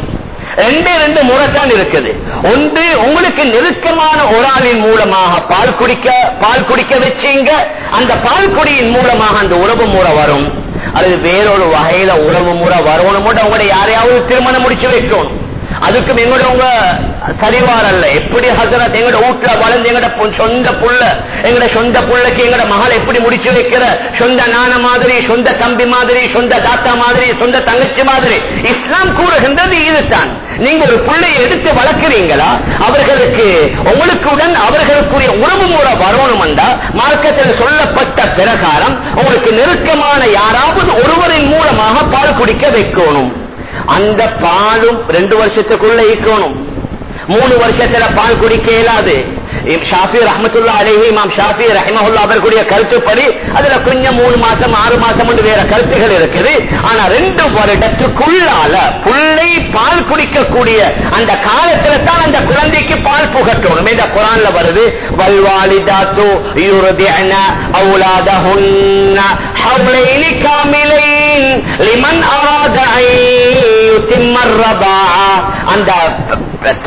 ரெண்டே ரெண்டு முறை தான் இருக்குது. ஒன்று உங்களுக்கு நெருக்கமான ஒரு ஆளின் மூலமாக பால் குடிக்க பால் குடிக்க வச்சீங்க. அந்த பால் குடியின் மூலமாக அந்த உறவு முறை வரும். அல்லது வேறொரு வகையில உறவு முறை வரணும் உங்களை யாரையாவது திருமணம் முடிச்சு வைக்கணும். அதுக்கும் எங்களோட உங்க சரிவார் அல்ல. எப்படி ஹசரத் எங்கட வீட்டுல வளர்ந்து எங்கட சொந்த புள்ள எங்கட சொந்த புள்ளைக்கு எங்கட மகள் எப்படி முடிச்சு வைக்கிற? சொந்த நான மாதிரி சொந்த தம்பி மாதிரி சொந்த தாத்தா மாதிரி சொந்த தங்கச்சி மாதிரி. இஸ்லாம் கூறுகின்றது இதுதான். நீங்க ஒரு பிள்ளையை எடுத்து வளர்க்கிறீங்களா? அவர்களுக்கு உங்களுக்குடன் அவர்களுக்குரிய உறவு முறை வரணும்டா மார்க்கத்தில் சொல்லப்பட்ட பிரகாரம் உங்களுக்கு நெருக்கமான யாராவது ஒருவரின் மூலமாக பால் குடிக்க வைக்கணும். அந்த பாலும் ரெண்டு வருஷத்துக்குள்ள ஈக்கணும் மூணு வருஷத்துல பால் குடிக்க இயலாது. ரஹமத்துல்லா அலேஹி இமாம் ஷாஃபி ரஹிமஹுல்லா கருத்துப்படி அதுல கொஞ்சம் மூணு மாசம் ஆறு மாசம் வேற கருத்துகள் இருக்குது. ஆனா ரெண்டு வருடத்துக்குள்ளால புள்ளை பால் குடிக்கக்கூடிய அந்த காலத்துல தான் அந்த குழந்தைக்கு பால் புகட்டணும். இந்த குரான்ல வருது வல்வாலிதாத்து யுருதிஅன அவுலாதஹுன்ன ஹவ்லைனி காமிலைன் லிமன் அராத அந்த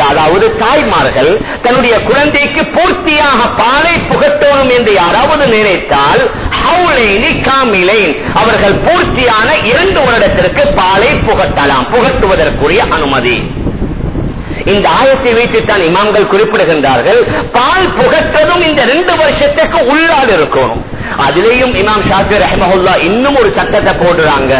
அதாவது தாய்மார்கள் தன்னுடைய குழந்தைக்கு பூர்த்தியாக பாலை புகட்டணும் என்று யாராவது நினைத்தால் ஹவுலைனி காமிலைன். அவர்கள் பூர்த்தியான இரண்டு வருடத்திற்கு பாலை புகட்டலாம் புகட்டுவதற்குரிய அனுமதி. இந்த ஆயத்தை வைத்துத்தான் இமாம்கள் குறிப்பிடுகின்றார்கள். பால் புகற்றதும் இந்த ரெண்டு வருஷத்துக்கு உள்ளால் இருக்கணும். அதுலேயும் இமாம் ஷாஃபி ரஹமஹுல்லா இன்னும் ஒரு சட்டத்தை போடுறாங்க.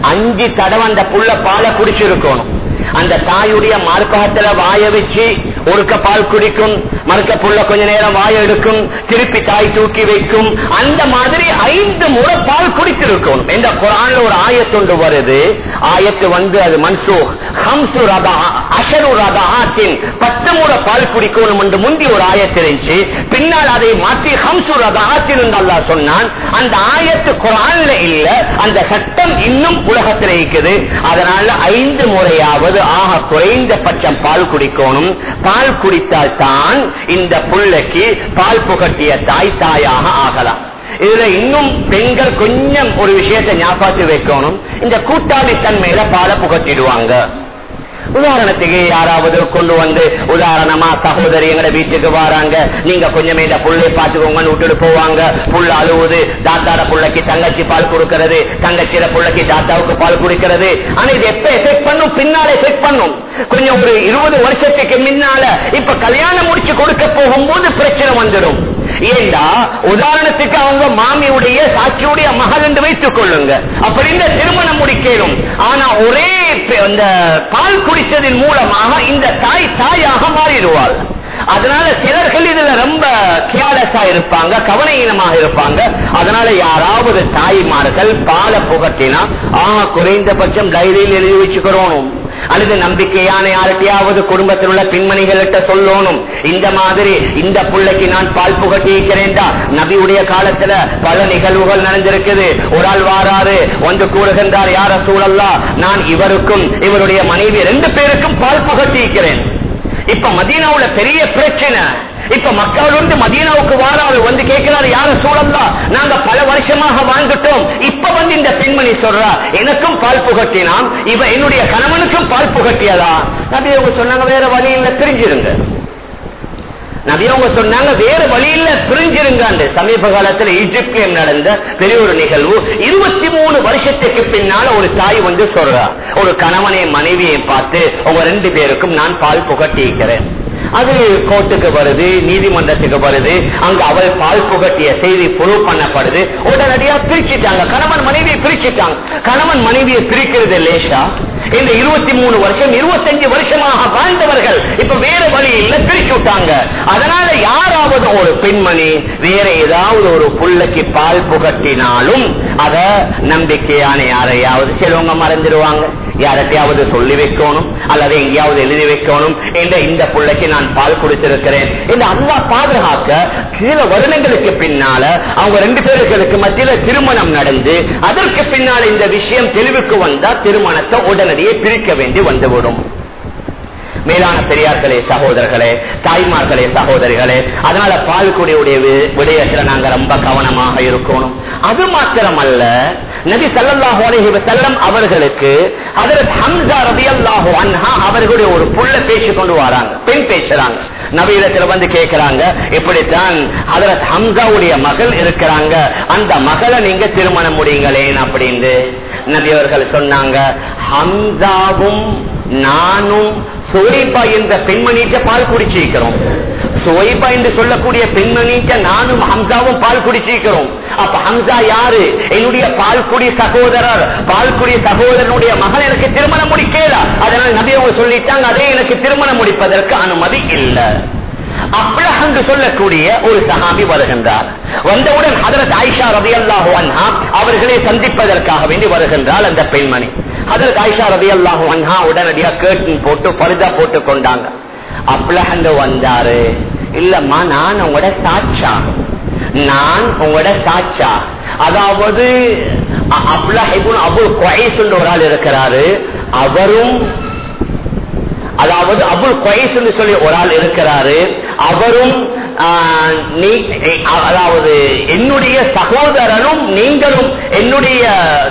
அஞ்சு தடவை அந்த புள்ள பாலை குடிச்சிருக்கணும். அந்த தாயுடைய மார்க்கத்துல வாய வச்சு ஒருக்க பால் குடிக்கும் மறுக்க புள்ள கொஞ்ச நேரம் வாய எடுக்கும் திருப்பி தாய் தூக்கி வைக்கும் அந்த மாதிரி ஐந்து முறை பால் குடித்திருக்கும் இந்த குரான்ல ஒரு ஆயத்தொண்டு வருது. ஆயத்து வந்து அது மன்சூ ஹம்சு ரதா அஷரு ரதா ஆத்தின் பத்து முறை பால் குடிக்கணும் என்று முந்தி ஒரு ஆயத்து இருந்துச்சு. பின்னால் அதை மாற்றி ஹம்சு ரதா ஆத்தின் என்று அல்லா சொன்னான். அந்த ஆயத்து குரான்ல இல்ல அந்த சட்டம் இன்னும் உலகத்தில் இருக்குது. அதனால ஐந்து முறையாவது ஆக குறைந்தபட்சம் பால் குடிக்கணும். பால் குடித்தால் தான் இந்த புள்ளைக்கு பால் புகட்டிய தாய் தாயாக ஆகலாம். இதுல இன்னும் பெண்கள் கொஞ்சம் ஒரு விஷயத்தை ஞாபகத்து வைக்கணும். இந்த கூட்டாளி தன்மையில பாலை புகட்டிடுவாங்க. உதாரணத்துக்கு யாராவது கொண்டு வந்து உதாரணமா சகோதரி எங்கட வீட்டுக்கு வராங்க. நீங்க கொஞ்சமே இந்த புள்ளை பாத்துக்கோங்கன்னு விட்டுட்டு போவாங்க. புள்ள அழுவுது தாத்தாட புள்ளைக்கு தங்கச்சி பால் கொடுக்கிறது தங்கச்சியில புள்ளைக்கு தாத்தாவுக்கு பால் கொடுக்கிறது. ஆனா இது எப்ப எஃபெக்ட் பண்ணும்? பின்னால எஃபெக்ட் பண்ணும். கொஞ்சம் ஒரு இருபது வருஷத்துக்கு முன்னால இப்ப கல்யாணம் முடிச்சு கொடுக்க போகும்போது பிரச்சனை வந்துடும். ஏண்டா? உதாரணத்துக்கு அவங்க மாமியுடைய சாட்சியுடைய மகள் என்று வைத்துக் கொள்ளுங்க. அப்படி இந்த திருமணம் முடிக்கணும் ஆனா ஒரே அந்த பால் குடித்ததின் மூலமாக இந்த தாய் தாயாக மாறிடுவாள். அதனால சிலர்கள் இதுல ரொம்ப கேலஸா இருப்பாங்க கவனஈனமாக இருப்பாங்க. அதனால யாராவது தாய்மார்கள் பாலை புகட்டினா ஆஹ் குறைந்தபட்சம் டைரியில் எழுதி வச்சுக்கிறோம் அல்லது நம்பிக்கையான யார்கிட்டயாவது குடும்பத்தில் உள்ள பெண்மணிகள்கிட்ட சொல்லணும் இந்த மாதிரி இந்த புள்ளைக்கு நான் பால் புகட்டி இருக்கிறேன்டா நபியுடைய காலத்துல பல நிகழ்வுகள் நடந்திருக்குது. ஒரு ஆள் வாராரு வந்து கூறுகின்றார் யார சூழல்லா நான் இவருக்கும் இவருடைய மனைவி ரெண்டு பேருக்கும் பால் புகட்டி இருக்கிறேன் இப்ப மதீனாவுல பெரிய பிரச்சனை. இப்ப மக்கள் வந்து மதீனாவுக்கு வாராரு வந்து கேட்கிறாரு யார சூழல்லா நாங்க பல வருஷமாக வாழ்ந்துட்டோம். இப்ப வந்து இந்த பெண்மணி சொல்றா எனக்கும் பால் புகட்டினாம் இவ என்னுடைய கணவனுக்கும் பால் புகட்டியதா? அப்படி அவங்க சொன்னாங்க வேற வழி இல்ல பிரிஞ்சிருங்க. நபி அவங்க சொன்னாங்க வேற வழியில பிரிஞ்சிருங்க சமீப காலத்துல ஈஜிப்தியம் நடந்த பெரிய ஒரு நிகழ்வு இருபத்தி மூணு வருஷத்துக்கு பின்னால ஒரு தாய் வந்து சொல்றா. ஒரு கணவனை மனைவியை பார்த்து உங்க ரெண்டு பேருக்கும் நான் பால் புகட்டியிருக்கிறேன் அது கோர்ட்டுக்கு வருது நீதிமன்றத்துக்கு வருது அங்க அவள் பால் புகட்டிய செய்தி ப்ரூவ் பண்ணப்படுது. உடனடியா பிரிச்சுட்டாங்க. கணவன் மனைவியை பிரிச்சுட்டாங்க. கணவன் மனைவியை பிரிக்கிறது லேசா? இந்த இருபத்தி மூணு வருஷம் இருபத்தஞ்சு வருஷமாக வாழ்ந்தவர்கள் இப்ப வேற வழி இல்ல பிரிச்சு விட்டாங்க. அதனால யாராவது ஒரு பெண்மணி வேற ஏதாவது ஒரு புள்ளைக்கு பால் புகட்டினாலும் அத நம்பிக்கையான யாரையாவது சிலவங்க மறந்துடுவாங்க. யார்கிட்டயாவது சொல்லி வைக்கணும் அல்லது எங்கேயாவது எழுதி வைக்கணும் என்ற இந்த பிள்ளைக்கு நான் பால் கொடுத்திருக்கிறேன். இந்த அல்லா பாதுகாக்க சில வருடங்களுக்கு பின்னால அவங்க ரெண்டு பேருக்கு மத்தியில திருமணம் நடந்து அதற்கு பின்னால இந்த விஷயம் தெளிவுக்கு வந்தா திருமணத்தை உடனடியே பிரிக்க வேண்டி வந்துவிடும். மேலான பெரியார்களே சகோதரர்களே தாய்மார்களே சகோதரிகளே அதனால பால்குடியுடைய வி- விடயத்துல நாங்க ரொம்ப கவனமாக இருக்கணும். அது மாத்திரம் அல்ல நபி ஸல்லல்லாஹு அலைஹி வஸல்லம் அவர்களுக்கு ஹம்சா அன்ஹா அவர்களுடைய ஒரு புள்ள பேசி கொண்டு வராங்க பெண் பேசுறாங்க. நவீனத்தில் வந்து கேட்கிறாங்க இப்படித்தான் அதரத் ஹம்சாவுடைய மகள் இருக்கிறாங்க அந்த மகளை நீங்க திருமணம் முடியுங்களேன் அப்படின்னு. நபி அவர்கள் சொன்னாங்க ஹம்சாவும் நானும் சுவைபா என்ற பெண்மணிட்ட பால் குடிச்சிருக்கிறோம். சுவைபா என்று சொல்லக்கூடிய பெண்மணிட்ட நானும் ஹம்சாவும் பால் குடிச்சிருக்கிறோம். அப்ப ஹம்சா யாரு? என்னுடைய பால்குடி சகோதரர். பால்குடி சகோதரனுடைய மகன் எனக்கு திருமணம் முடிக்கல. அதனால் நபி அவங்க சொல்லிட்டாங்க அதே எனக்கு திருமணம் முடிப்பதற்கு அனுமதி இல்லை. அப்லஹ் என்று சொல்லக்கூடிய ஒரு சஹாபி வருகின்றார். வந்தவுடன் ஹதரத் ஆயிஷா ரவி அல்லாஹு அன்ஹா அவர்களை சந்திப்பதற்காக வேண்டி வருகின்றாள் அந்த பெண்மணி. ஹதரத் ஆயிஷா ரவி அல்லாஹு அன்ஹா உடனடியாக கேட்டின் போட்டு பரிதா போட்டு கொண்டாங்க. அப்லஹந்து வந்தாரு. இல்லம்மா நான் உங்களோட சாட்சா. நான் உங்களோட சாட்சா. அதாவது அபுல் கொயஸ் ஒரு ஆள் இருக்கிறாரு. அவரும் அதாவது அபுல் கொயஸ் என்று சொல்லி ஒரு ஆள் இருக்கிறாரு. அவரும் அதாவது என்னுடைய சகோதரனும் நீங்களும் என்னுடைய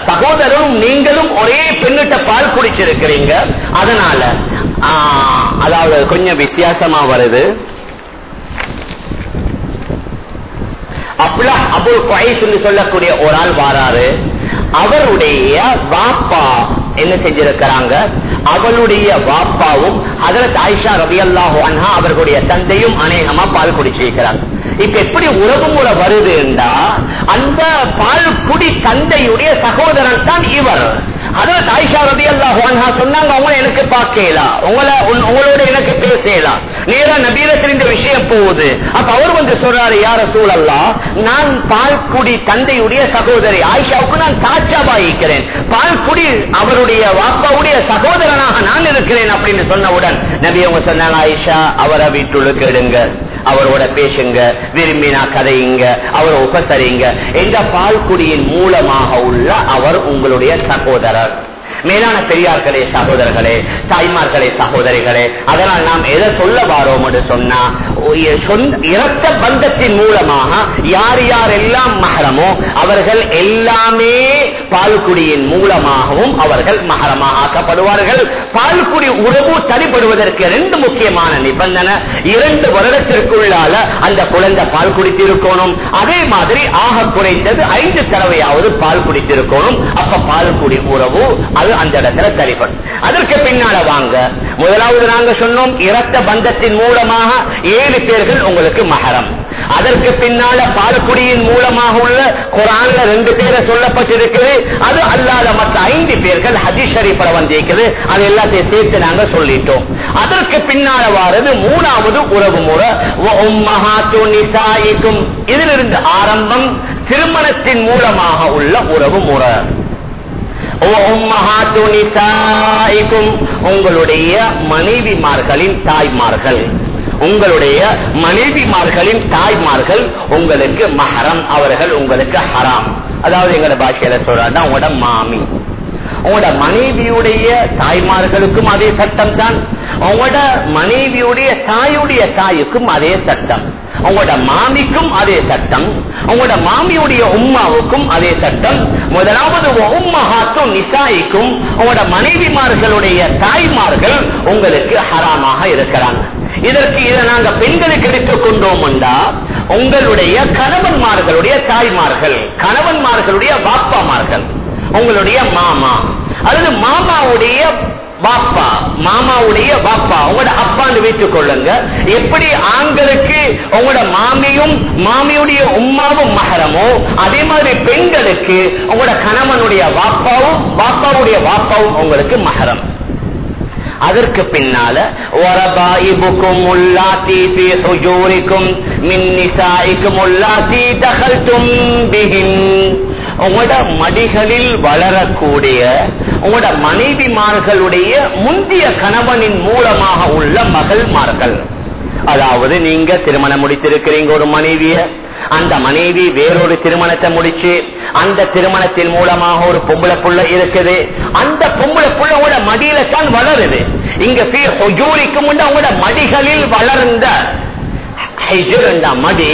சகோதரனும் நீங்களும் ஒரே பெண்ணிட்ட பால் குடிச்சிருக்கிறீங்க. அதனால அதாவது கொஞ்சம் வித்தியாசமா வருது. அப்லா அபுல் கொயஸ் என்று சொல்லக்கூடிய ஒரு ஆள் வாராரு. அவருடைய வாப்பா என்ன செஞ்சிருக்கிறாங்க? அவளுடைய வாப்பாவும் அதற்கு ஆயிஷா ரவி அல்லாஹோ அன்ஹா அவர்களுடைய தந்தையும் அநேகமா பால் குடிச்சிருக்கிறார். இப்ப எப்படி உறவு முறை வருது என்றா அந்த பால் குடி தந்தையுடைய சகோதரன் தான் இவர். அதான் தாய்ஷா ரவி அல்லாஹ் சொன்னாங்க உங்களை எனக்கு பார்க்கலாம் உங்களை உங்களோட எனக்கு பேசலாம் நேரா நபீர தெரிந்த விஷயம் போகுது. அப்ப அவர் வந்து சொல்றாரு யார சூழல்லா நான் பால்குடி தந்தையுடைய சகோதரி. ஆயிஷாவுக்கு நான் சாட்சாவா இருக்கிறேன் பால்குடி அவருடைய வாப்பாவுடைய சகோதரனாக நான் இருக்கிறேன் அப்படின்னு சொன்னவுடன் நபி அவங்க சொன்னாங்க ஆயிஷா அவரை வீட்டுள்ளுக்கு எடுங்க அவரோட பேசுங்க. விரும்பினா கதையுங்க. அவரை உபசரிங்க. எங்க பால்குடியின் மூலமாக உள்ள அவர் உங்களுடைய சகோதரர். that மேலான பெரியார்களே சகோதரர்களே தாய்மார்களே சகோதரிகளே அதனால் நாம் எதை சொல்ல வாரோம் என்று சொன்னா இரத்த பந்தத்தின் மூலமாக யார் யார் எல்லாம் மகரமோ அவர்கள் எல்லாமே பால்குடியின் மூலமாகவும் அவர்கள் மகரமாக ஆக்கப்படுவார்கள். பால்குடி உறவு தனிப்படுவதற்கு ரெண்டு முக்கியமான நிபந்தனை இரண்டு வருடத்திற்குள்ளால அந்த குழந்தை பால் குடித்திருக்கணும். அதே மாதிரி ஆக குறைந்தது ஐந்து தடவையாவது பால் குடித்திருக்கணும். அப்ப பால்குடி உறவு அது அந்த இடத்துல சரிப்படும். அதற்கு பின்னால வாங்க. முதலாவது நாங்க சொன்னோம் இரத்த பந்தத்தின் மூலமாக ஏழு பேர்கள் உங்களுக்கு மகரம். அதற்கு பின்னால பால்குடியின் மூலமாக உள்ள குரான்ல ரெண்டு பேரை சொல்லப்பட்டிருக்கிறது அது அல்லாத மற்ற ஐந்து பேர்கள் ஹதி ஷரீஃபர வந்திருக்கிறது அது எல்லாத்தையும் சேர்த்து நாங்க சொல்லிட்டோம். அதற்கு பின்னால வாரது மூணாவது உறவு முறை இதிலிருந்து ஆரம்பம் திருமணத்தின் மூலமாக உள்ள உறவு முறை. உங்களுடைய மனைவிமார்களின் தாய்மார்கள். உங்களுடைய மனைவிமார்களின் தாய்மார்கள் உங்களுக்கு மஹரம் அவர்கள் உங்களுக்கு ஹராம். அதாவது எங்களோட பாஷையில சொல்றாங்க உங்களோட மாமி உங்களோட மனைவியுடைய தாய்மார்களுக்கும் அதே சட்டம் தான். உங்களோட மனைவியுடைய தாயுடைய தாய்க்கும் அதே சட்டம். உங்களோட மாமிக்கும் அதே சட்டம். உங்களோட மாமியுடைய உம்மாவுக்கும் அதே சட்டம். முதலாவது உம்மஹாத்தும் நிசாய்க்கும் உங்களோட மனைவிமார்களுடைய தாய்மார்கள் உங்களுக்கு ஹராமாக இருக்கிறாங்க. இதற்கு இதை நாங்க பெண்களுக்கு எடுத்துக் கொண்டோம் உங்களுடைய கணவன்மார்களுடைய தாய்மார்கள் கணவன்மார்களுடைய பாப்பாமார்கள் உங்களுடைய மாமா. அல்லது மாமாவுடைய பாப்பா மாமாவுடைய பாப்பா உங்களோட அப்பான்னு வைத்துக் கொள்ளுங்க. எப்படி ஆண்களுக்கு உங்களோட மாமியும் மாமியுடைய உம்மாவும் மகரமோ அதே மாதிரி பெண்களுக்கு உங்களோட கணவனுடைய வாப்பாவும் பாப்பாவுடைய பாப்பாவும் உங்களுக்கு மகரம். அதற்கு பின்னால மின் நிசாய்க்கும் உள்ளாத்தி தகல் தும்பிகின் உங்களோட மடிகளில் வளரக்கூடிய உங்களோட மனைவிமார்களுடைய முந்திய கணவனின் மூலமாக உள்ள மகள்மார்கள். அதாவது நீங்க திருமணம் முடித்திருக்கிறீங்க ஒரு மனைவிய. அந்த மனைவி வேறொரு திருமணத்தை முடிச்சு அந்த திருமணத்தின் மூலமாக ஒரு பொம்பளை புள்ள இருக்குது. அந்த பொம்பளை புள்ளோட மடியில தான் வளருது. இங்க உங்களோட மடிகளில் வளர்ந்த மடி.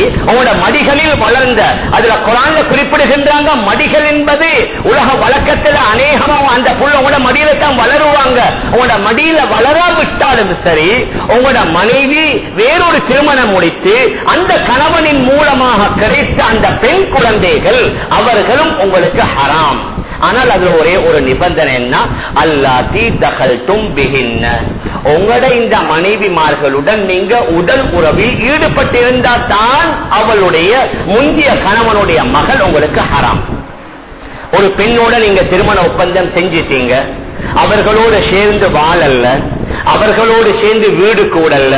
மடிகளில் வளர்ந்த அதுல குரான்ல குறிப்பிடுகின்றாங்க மடிகள் என்பது உலக வழக்கத்துல அநேகமா அந்த புள்ள உங்களோட மடியில தான் வளருவாங்க. உங்களோட மடியில வளராவிட்டாலும் சரி உங்களோட மனைவி வேறொரு திருமணம் முடித்து அந்த கணவனின் மூலமாக கிடைத்த அந்த பெண் குழந்தைகள் அவர்களும் உங்களுக்கு ஹராம். ஆனால் அதுல ஒரே ஒரு நிபந்தனை என்ன? அல்லாத்தி தகல் தும்பிகின்ன உங்களோட இந்த மனைவிமார்களுடன் நீங்க உடல் உறவில் ஈடுபட்டிருந்தா தான் அவளுடைய முந்திய கணவனுடைய மகள் உங்களுக்கு ஹராம். ஒரு பெண்ணோட நீங்க திருமண ஒப்பந்தம் செஞ்சிட்டீங்க. அவர்களோடு சேர்ந்து வாழல்ல. அவர்களோடு சேர்ந்து வீடு கூடல்ல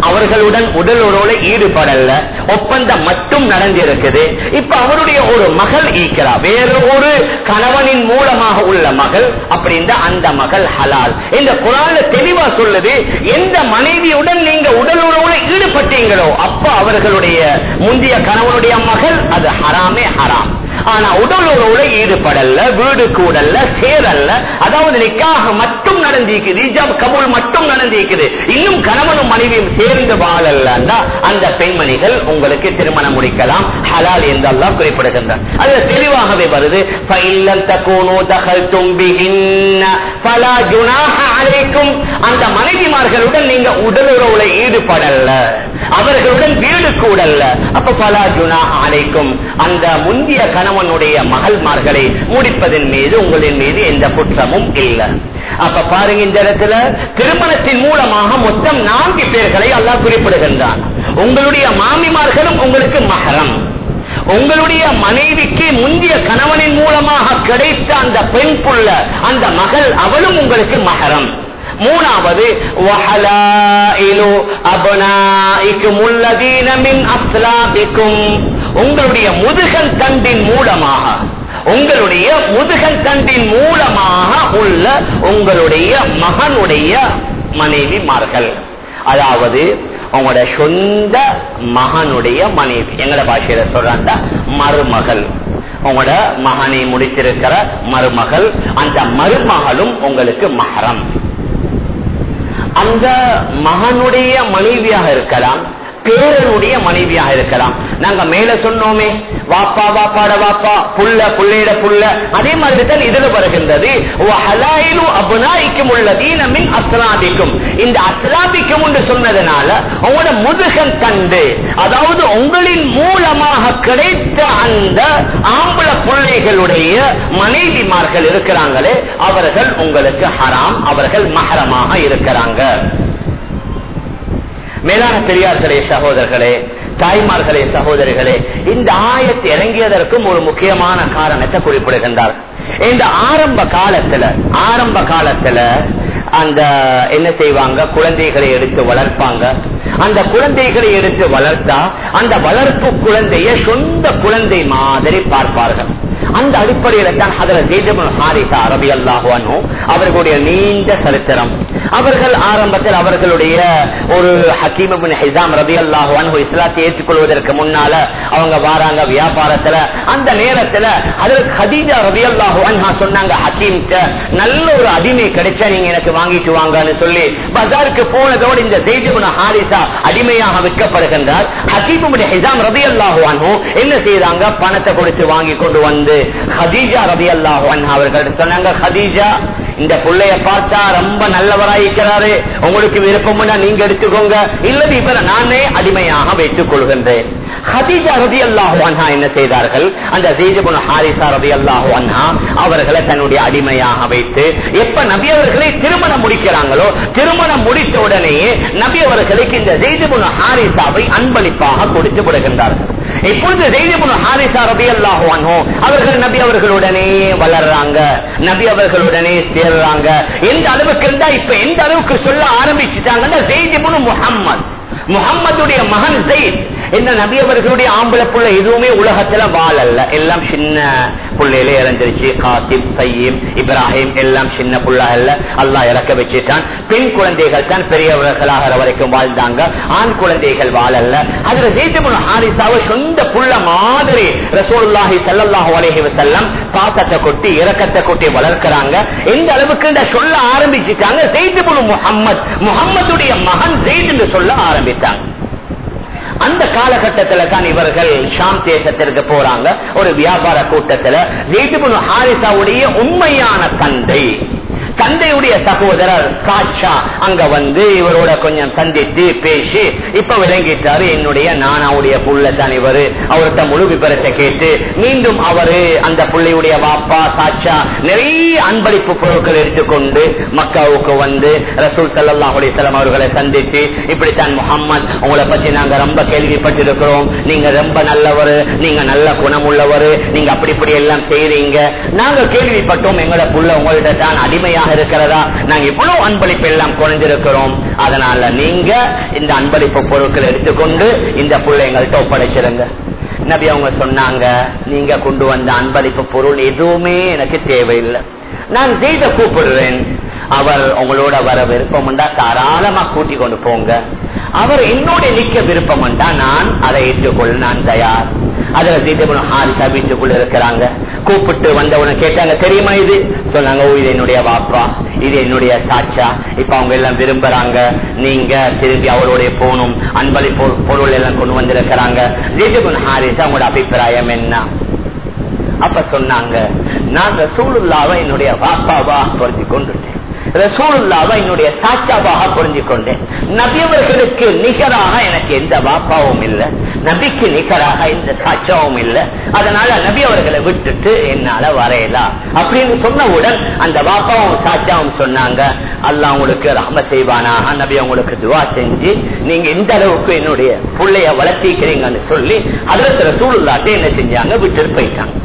அவர்களுடன் உடல் உறவுல ஈடுபடல ஒப்பந்தம் மட்டும் நடந்திருக்குது. இப்ப அவருடைய ஒரு மகள் ஈக்கிறார் வேற ஒரு கணவனின் மூலமாக உள்ள மகள் அப்படின்ற அந்த மகள் ஹலால். இந்த குரால தெளிவா சொல்லுது எந்த மனைவியுடன் நீங்க உடல் உறவுல ஈடுபட்டீங்களோ அப்ப அவர்களுடைய முந்தைய கணவனுடைய மகள் அது ஹராமே ஹராம். ஆனா உடலோட ஈடுபடல வீடு கூடல்ல சேரல்ல அதாவது நிக்காக மட்டும் நடந்திருக்குது இஜாப் கபூல் மட்டும் நடந்திருக்குது. இன்னும் கணவனும் மனைவியும் சேர்ந்து வாழல்லன்னா அந்த பெண்மணிகள் உங்களுக்கு திருமணம் முடிக்கலாம். ஹலால் என்றெல்லாம் குறிப்பிடுகின்றார் அதுல தெளிவாகவே வருது அந்த மனைவிமார்களுடன் நீங்க உடலுறவுல ஈடுபடல அவர்களுடன் வீடு கூடல்ல அப்ப பலா ஜுனா அழைக்கும் அந்த முந்திய கணவன் கணவனுடைய மகள்மார்களை முடிப்பதன் மீது உங்களின் மீது எந்த குற்றமும் இல்லை. அப்ப பாருங்க இந்த இடத்துல திருமணத்தின் மூலமாக மொத்தம் நான்கு பேர்களை அல்லா குறிப்பிடுகின்றான். உங்களுடைய மாமிமார்களும் உங்களுக்கு மகரம். உங்களுடைய மனைவிக்கு முந்திய கணவனின் மூலமாக கிடைத்த அந்த பெண் புள்ள அந்த மகள் அவளும் உங்களுக்கு மகரம். மூணாவது வஹலாயிலு அபனாயிக்கும் அஸ்லாபிக்கும் உங்களுடைய முதுகன் தண்டின் மூலமாக உங்களுடைய முதுகன் தண்டின் மூலமாக உள்ள உங்களுடைய மகனுடைய மனைவிமார்கள். அதாவது உங்களோட சொந்த மகனுடைய மனைவி. எங்கட பாஷையில சொல்றாங்க? மருமகள். உங்களோட மகனை முடித்திருக்கிற மருமகள் அந்த மருமகளும் உங்களுக்கு மகரம். அந்த மகனுடைய மனைவியாக இருக்கலாம் பேரனுடைய மனைவியாக இருக்கலாம். நாங்க மேல சொன்னோமே வாப்பா வாப்பாட வாப்பா புள்ள புள்ளையிட புள்ள. அதே மாதிரி தான் இதுல வருகின்றது. அபுனாய்க்கும் உள்ள தீனமின் அஸ்லாபிக்கும். இந்த அஸ்லாபிக்கும் என்று சொன்னதுனால உங்களோட முதுகன் கண்டு அதாவது உங்களின் மூலமாக கிடைத்த அந்த ஆம்பள பிள்ளைகளுடைய மனைவிமார்கள் இருக்கிறாங்களே அவர்கள் உங்களுக்கு ஹராம் அவர்கள் மகரமாக இருக்கிறாங்க. மேலான பெரியார்களே சகோதரர்களே தாய்மார்களே சகோதரிகளே இந்த ஆயத்தை இறங்கியதற்கும் ஒரு முக்கியமான காரணத்தை குறிப்பிடுகின்றார். இந்த ஆரம்ப காலத்துல ஆரம்ப காலத்துல அந்த என்ன செய்வாங்க? குழந்தைகளை எடுத்து வளர்ப்பாங்க. அந்த குழந்தைகளை எடுத்து வளர்த்தா அந்த வளர்ப்பு குழந்தைய சொந்த குழந்தை மாதிரி பார்ப்பார்கள். அந்த அடிப்படையில தான் ஹாரிசா ரபி அல்லாஹுவனோ அவர்களுடைய நீண்ட சரித்திரம். அவர்கள் ஆரம்பத்தில் அவர்களுடைய ஒரு ஹக்கீமின் ஹிசாம் ரபி அல்லாஹுவன் இஸ்லாத்தை ஏற்றுக்கொள்வதற்கு முன்னால அவங்க வாராங்க வியாபாரத்துல. அந்த நேரத்துல அதில் ஹதீஜா ரபி அல்லாஹுவன் சொன்னாங்க ஹக்கீம் நல்ல ஒரு அடிமை கிடைச்சா நீங்க எனக்கு வாங்கிட்டு வாங்கன்னு சொல்லி பஜாருக்கு போனதோடு இந்த ஜெய்திபுன ஹாரிசா அடிமையாக விற்கப்படுகின்றார். ஹக்கீமுடைய ஹிசாம் ரபி அல்லாஹுவானோ என்ன செய்தாங்க? பணத்தை கொடுத்து வாங்கி கொண்டு வந்து ஹதீஜா ரபி அல்லாஹுவான் அவர்கள் சொன்னாங்க ஹதீஜா இந்த பிள்ளைய பார்த்தா ரொம்ப நல்லவரா நல்லவராயிருக்கிறாரு உங்களுக்கு விருப்பம்னா நீங்க எடுத்துக்கோங்க. இல்லது இவரை நானே அடிமையாக வைத்துக் கொள்கின்றேன். ஹதீஜா ரபி அல்லாஹுவான்ஹா என்ன செய்தார்கள்? அந்த ஜெய்ஜபுன் ஹாரிசா ரபி அல்லாஹுவான்ஹா அவர்களை தன்னுடைய அடிமையாக வைத்து எப்ப நபி அவர்களை திருமணம் முடிக்கிறாங்களோ திருமணம் முடித்த உடனேயே நபி அவர்களுக்கு இந்த ஜெய்ஜபுன் ஹாரிசாவை அன்பளிப்பாக கொடுத்து விடுகின்றார்கள். இப்பொழுது ஜெய்ஜபுன் ஹாரிசா ரபி அல்லாஹுவான்ஹோ அவர்கள் நபி அவர்களுடனே வளர்றாங்க. நபி அவர்களுடனே சேர்றாங்க. எந்த அளவுக்கு இருந்தா இப்ப எந்த அளவுக்கு சொல்ல ஆரம்பிச்சுட்டாங்கன்னா ஜெய்ஜபுன் முகம்மது முகம்மதுடைய மகன் ஜெயித் இந்த நபியவர்களுடைய ஆம்பளை புள்ள எதுவுமே உலகத்துல வாழல்ல எல்லாம் சின்ன புள்ளையில இறந்துருச்சு. காசிம் சையீம் இப்ராஹிம் எல்லாம் சின்ன புள்ளல்ல அல்லா இறக்க வச்சுட்டான். பெண் குழந்தைகள் தான் பெரியவர்களாகிற வரைக்கும் வாழ்ந்தாங்க. ஆண் குழந்தைகள் வாழல்ல அதுல ஜெயித்தபுல் ஹாரிசாவை சொந்த புள்ள மாதிரி ரசோல்லாஹி சல்லாஹு அலைஹி வஸல்லம் பாசத்தை கொட்டி இறக்கத்தை கொட்டி வளர்க்கிறாங்க. எந்த அளவுக்கு சொல்ல ஆரம்பிச்சுட்டாங்க. ஜெயித்தபுல் முகம்மது முகம்மதுடைய மகன் ஜெயித் என்று சொல்ல ஆரம்பித்தாங்க. அந்த காலகட்டத்தில் தான் இவர்கள் ஷாம் தேசத்திற்கு போறாங்க. ஒரு வியாபார கூட்டத்தில். ஜெய்துபுன் ஹாரிசாவுடைய உண்மையான தந்தை. தந்தையுடைய சகோதரர் காட்சா அங்க வந்து இவரோட கொஞ்சம் சந்தித்து பேசி இப்ப விளங்கிட்டாரு என்னுடைய நானாவுடைய புள்ள தான் இவரு. அவர்கிட்ட முழு விபரத்தை கேட்டு மீண்டும் அவரு அந்த பிள்ளையுடைய வாப்பா சாட்சா நிறைய அன்பளிப்பு பொருட்கள் எடுத்துக்கொண்டு மக்காவுக்கு வந்து ரசூல் சல்லாஹுடைய செல்லம் அவர்களை சந்தித்து இப்படித்தான் முகம்மது உங்களை பத்தி நாங்க ரொம்ப கேள்விப்பட்டிருக்கிறோம். நீங்க ரொம்ப நல்லவர் நீங்க நல்ல குணம் உள்ளவர் நீங்க அப்படி இப்படி எல்லாம் செய்யறீங்க நாங்க கேள்விப்பட்டோம் எங்களோட புள்ள உங்கள்கிட்ட தான் அடிமையா கடுமையாக இருக்கிறதா? நாங்க இவ்வளவு அன்பளிப்பு எல்லாம் குறைஞ்சிருக்கிறோம். அதனால நீங்க இந்த அன்பளிப்பு பொருட்களை எடுத்துக்கொண்டு இந்த பிள்ளைங்கள்ட்ட ஒப்படைச்சிருங்க. நபி அவங்க சொன்னாங்க நீங்க கொண்டு வந்த அன்பளிப்பு பொருள் எதுவுமே எனக்கு தேவையில்லை. நான் செய்த கூப்பிடுறேன். அவர் உங்களோட வர விருப்பம் உண்டா தாராளமா கூட்டி கொண்டு போங்க. அவர் என்னோட நிக்க விருப்பம் உண்டா நான் அதை ஏற்றுக்கொள்ள நான் தயார். அதுல சீதபுரம் ஹாரிசா வீட்டுக்குள்ள இருக்கிறாங்க. கூப்பிட்டு வந்தவன கேட்டாங்க தெரியுமா இது? சொன்னாங்க ஓ இது என்னுடைய வாப்பா இது என்னுடைய சாச்சா இப்ப அவங்க எல்லாம் விரும்புறாங்க. நீங்க திரும்பி அவரோட போனும் அன்பளி பொருள் எல்லாம் கொண்டு வந்திருக்கிறாங்க. சீதபுரம் ஹாரிசா உங்களோட அபிப்பிராயம் என்ன? அப்ப சொன்னாங்க நான் ரசூலுல்லாவை என்னுடைய வாப்பாவா புரிஞ்சு கொண்டுட்டேன். ரசூலுல்லாவை என்னுடைய சாச்சாவாக புரிஞ்சு கொண்டேன். நபியவர்களுக்கு நிகராக எனக்கு எந்த வாப்பாவும் இல்லை. நபிக்கு நிகராக எந்த சாட்சாவும் இல்லை. அதனால நபி அவர்களை விட்டுட்டு என்னால வரையலாம் அப்படின்னு சொன்னவுடன் அந்த வாப்பாவும் சாச்சாவும் சொன்னாங்க அல்ல உங்களுக்கு ரஹம செய்வானாக. நபி அவங்களுக்கு துவா செஞ்சு நீங்க இந்த அளவுக்கு என்னுடைய பிள்ளைய வளர்த்திக்கிறீங்கன்னு சொல்லி அதுல ரசூலுல்லாட்டே என்ன செஞ்சாங்க? விட்டுட்டு போயிட்டாங்க.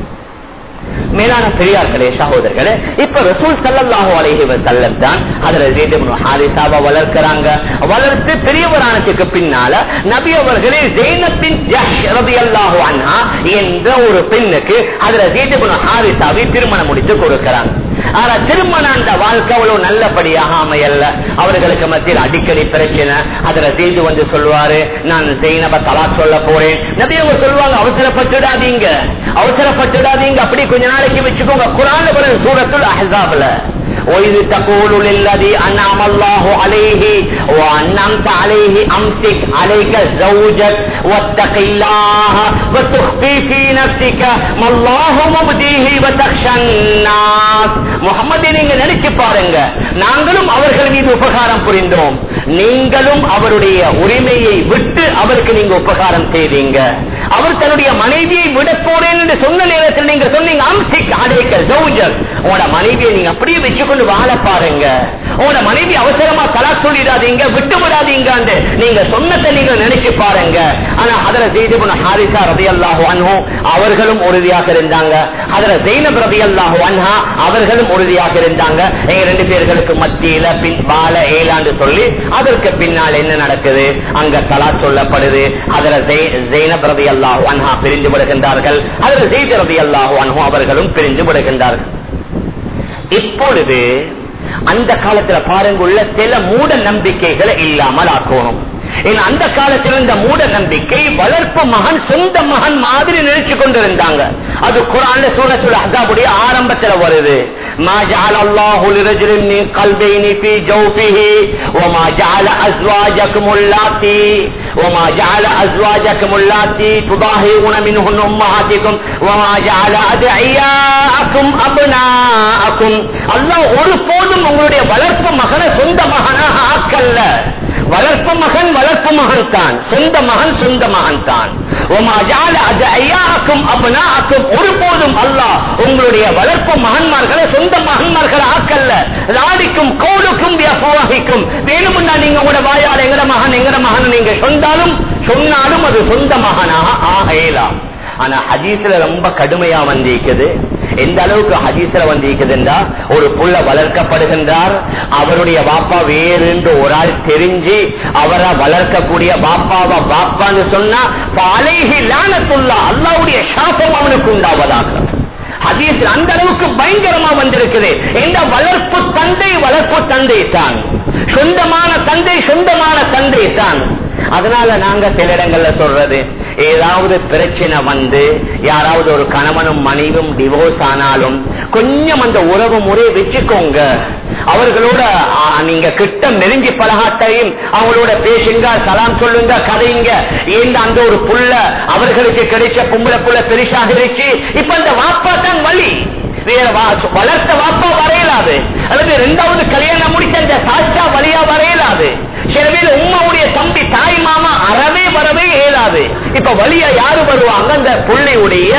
மேலான பெரியார்களே சகோதரர்களே இப்ப ரசூல் சல்லாஹூ அலஹி வசல்லம் தான் அதுல வளர்க்கிறாங்க. வளர்த்து பெரியவரானதுக்கு பின்னால நபி அவர்களே ஜெயினத்தின் என்ற ஒரு பெண்ணுக்கு அதுல ஜெயிதபுன் ஹாரிசாவை திருமணம் முடித்து கொடுக்கிறாங்க. ஆனா திருமணம் அந்த வாழ்க்கை அவ்வளவு நல்லபடியாக அமையல்ல அவர்களுக்கு மத்தியில் அடிக்கடி பிரச்சனை. அதுல செய்து வந்து சொல்லுவாரு நான் ஜெயினப தலா சொல்ல போறேன். நபி அவங்க சொல்லுவாங்க அவசரப்பட்டுடாதீங்க. அவசரப்பட்டுடாதீங்க. அப்படி கொஞ்ச நாளைக்கு வச்சுக்கோங்க. குரான் சூரத்துல் அஹாப்ல وإذ تقول للذي أنعم الله عليه وأنعمت عليه أمسك عليك زوجك واتق الله وتخفي في نفسك ما الله مبديه وتخشى الناس முகமது நீங்க நினைச்சு பாருங்க நாங்களும் அவர்கள் மீது உபகாரம் புரிந்தோம் நீங்களும் அவருடைய உரிமையை விட்டு அவருக்கு நீங்க உபகாரம் செய்தீங்க அவர் தன்னுடைய மனைவியை விட போறேன் என்று சொன்ன நேரத்தில் நீங்க சொன்னீங்க அம்சிக் அடைக்க ஜவுஜர் உங்களோட மனைவியை நீங்க அப்படியே வச்சுக்கொண்டு வாழ பாருங்க. உங்களோட மனைவி அவசரமா தலா சொல்லிடாதீங்க விட்டு விடாதீங்க நீங்க சொன்னதை நீங்க நினைச்சு பாருங்க. ஆனா அதுல செய்து ஹாரிசா ரபி அல்லாஹு அன்ஹோ அவர்களும் உறுதியாக இருந்தாங்க. அதுல ஜெயினப் ரபி அல்லாஹு அன்ஹா அவர்களும் உறுதியாக இருந்தாங்க. எங்க ரெண்டு பேர்களுக்கு மத்தியில பின் வாழ ஏழாண்டு சொல்லி அதற்கு பின்னால் என்ன நடக்குது? அங்க தலா சொல்லப்படுது. அதுல ஜெயினப் ரபி அல்லாஹு அன்ஹா பிரிந்து விடுகின்றார்கள். அதுல ஜெயித் ரபி அல்லாஹு அன்ஹோ அவர்களும் பிரிஞ்சு விடுகின்றார்கள். இப்பொழுது அந்த காலத்துல பாருங்க உள்ள சில மூட நம்பிக்கைகளை இல்லாமல் ஆக்கணும். அந்த காலத்தில் இருந்த மூட நம்பிக்கை வளர்ப்பு மகன் சொந்த மகன் மாதிரி நினைச்சு கொண்டிருந்தாங்க. அது குரான் சூழல் அசாபுடைய ஆரம்பத்தில் வருது. உங்களுடைய வளர்ப்பு மகனை மகன் மகன் தான் சொந்த மகன் சொந்த மகன் தான் அப்பனாக்கும் ஒருபோதும் அல்லாஹ் உங்களுடைய வளர்ப்பு மகன்மார்களை சொந்த மகன்மார்கள் ஆக்கல்ல. ராடிக்கும் கோடுக்கும் வியாபாரிக்கும் வேணும்னா நீங்க உங்களோட வாயால் எங்கட மகன் எங்கட மகன் நீங்க சொன்னாலும் சொன்னாலும் அது சொந்த மகனாக ஆகலாம். ஆனா ஹதீஸ்ல ரொம்ப கடுமையா வந்திருக்குது. எந்த அளவுக்கு ஹதீஸ்ல வந்திருக்குதுன்றா ஒரு புள்ள வளர்க்கப்படுகின்றார் அவருடைய பாப்பா வேறு ஒரு ஆள் தெரிஞ்சு அவரை வளர்க்கக்கூடிய பாப்பாவா பாப்பான்னு சொன்னா அலைகி லானத்துள்ளா அல்லாவுடைய சாபம் அவனுக்கு உண்டாவதாக. ஹதீஸ் அந்த அளவுக்கு பயங்கரமா வந்திருக்குது. இந்த வளர்ப்பு தந்தை வளர்ப்பு தந்தை தான். சொந்தமான தந்தை சொந்தமான தந்தை தான். அதனால நாங்க சில இடங்கள்ல சொல்றது ஏதாவது பிரச்சனை வந்து யாராவது ஒரு கணவனும் மனைவும் டிவோர்ஸ் ஆனாலும் கொஞ்சம் அந்த உறவு முறையை வச்சுக்கோங்க. அவர்களோட நீங்க கிட்ட நெருங்கி பலகாட்டையும் அவங்களோட பேசுங்க சலாம் சொல்லுங்க கதைங்க. ஏந்த அந்த ஒரு புள்ள அவர்களுக்கு கிடைச்ச பொம்பளை புள்ள பெருசாக இருக்கு இப்ப அந்த வாப்பா தான் வழி வளர்த்த வாப்பா வரையலாது. அல்லது இரண்டாவது கல்யாணம் முடிச்ச அந்த சாச்சா வழியா வரையலாது. சில பேர் உமாவுடைய தம்பி தாய் மாமா அறவே வரவே வராது. இப்ப வழியா யாரு வருவாங்க அந்த பிள்ளையுடைய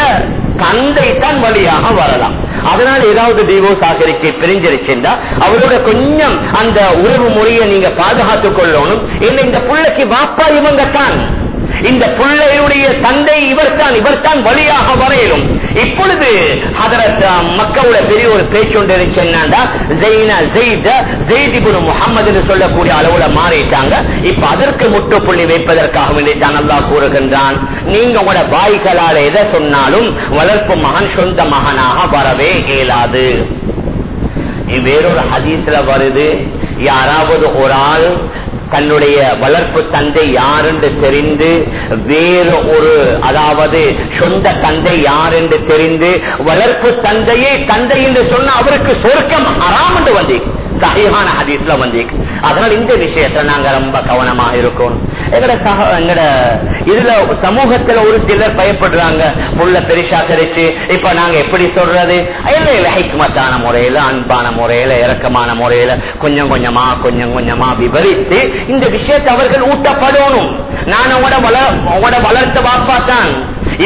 தந்தை தான் வழியாக வரலாம். அதனால ஏதாவது டிவோர்ஸ் ஆகிருக்கு பிரிஞ்சிருச்சுண்டா அவரோட கொஞ்சம் அந்த உறவு முறையை நீங்க பாதுகாத்துக் கொள்ளணும். இல்லை இந்த பிள்ளைக்கு வாப்பா இவங்க தான் இந்த பிள்ளையுடைய தந்தை இவர்தான் இவர்தான் வழியாக வரையிலும். இப்பொழுது ஹதரத் மக்களோட பெரிய ஒரு பேச்சு ஒன்று இருந்துச்சு. என்னன்னா ஜெயித முகமது சொல்லக்கூடிய அளவுல மாறிட்டாங்க. இப்ப அதற்கு முற்றுப்புள்ளி வைப்பதற்காக வேண்டி தான் கூறுகின்றான். நீங்க உங்களோட வாய்களால் எதை சொன்னாலும் வளர்ப்பு மகன் சொந்த மகனாக வரவே இயலாது. வேறொரு ஹதீஸ்ல வருது யாராவது ஒரு ஆள் தன்னுடைய வளர்ப்பு தந்தை யார் என்று தெரிந்து வேறு ஒரு அதாவது சொந்த தந்தை யார் என்று தெரிந்து வளர்ப்பு தந்தையை தந்தை என்று சொன்ன அவருக்கு சொர்க்கம் அறாம் என்று வந்து சகிஹான ஹதீஸ்ல வந்து அதனால இந்த விஷயத்துல நாங்க ரொம்ப கவனமாக இருக்கணும். எங்கட சக எங்கட இதுல சமூகத்துல ஒரு சிலர் பயப்படுறாங்க. புள்ள பெரிசா கிடைச்சு இப்ப நாங்க எப்படி சொல்றது? இல்ல ஹைக்மத்தான முறையில அன்பான முறையில இறக்கமான முறையில கொஞ்சம் கொஞ்சமா கொஞ்சம் கொஞ்சமா விவரித்து இந்த விஷயத்தை அவர்கள் ஊட்டப்படணும். நான் உங்களோட வள உங்களோட வளர்த்த வாப்பா தான்.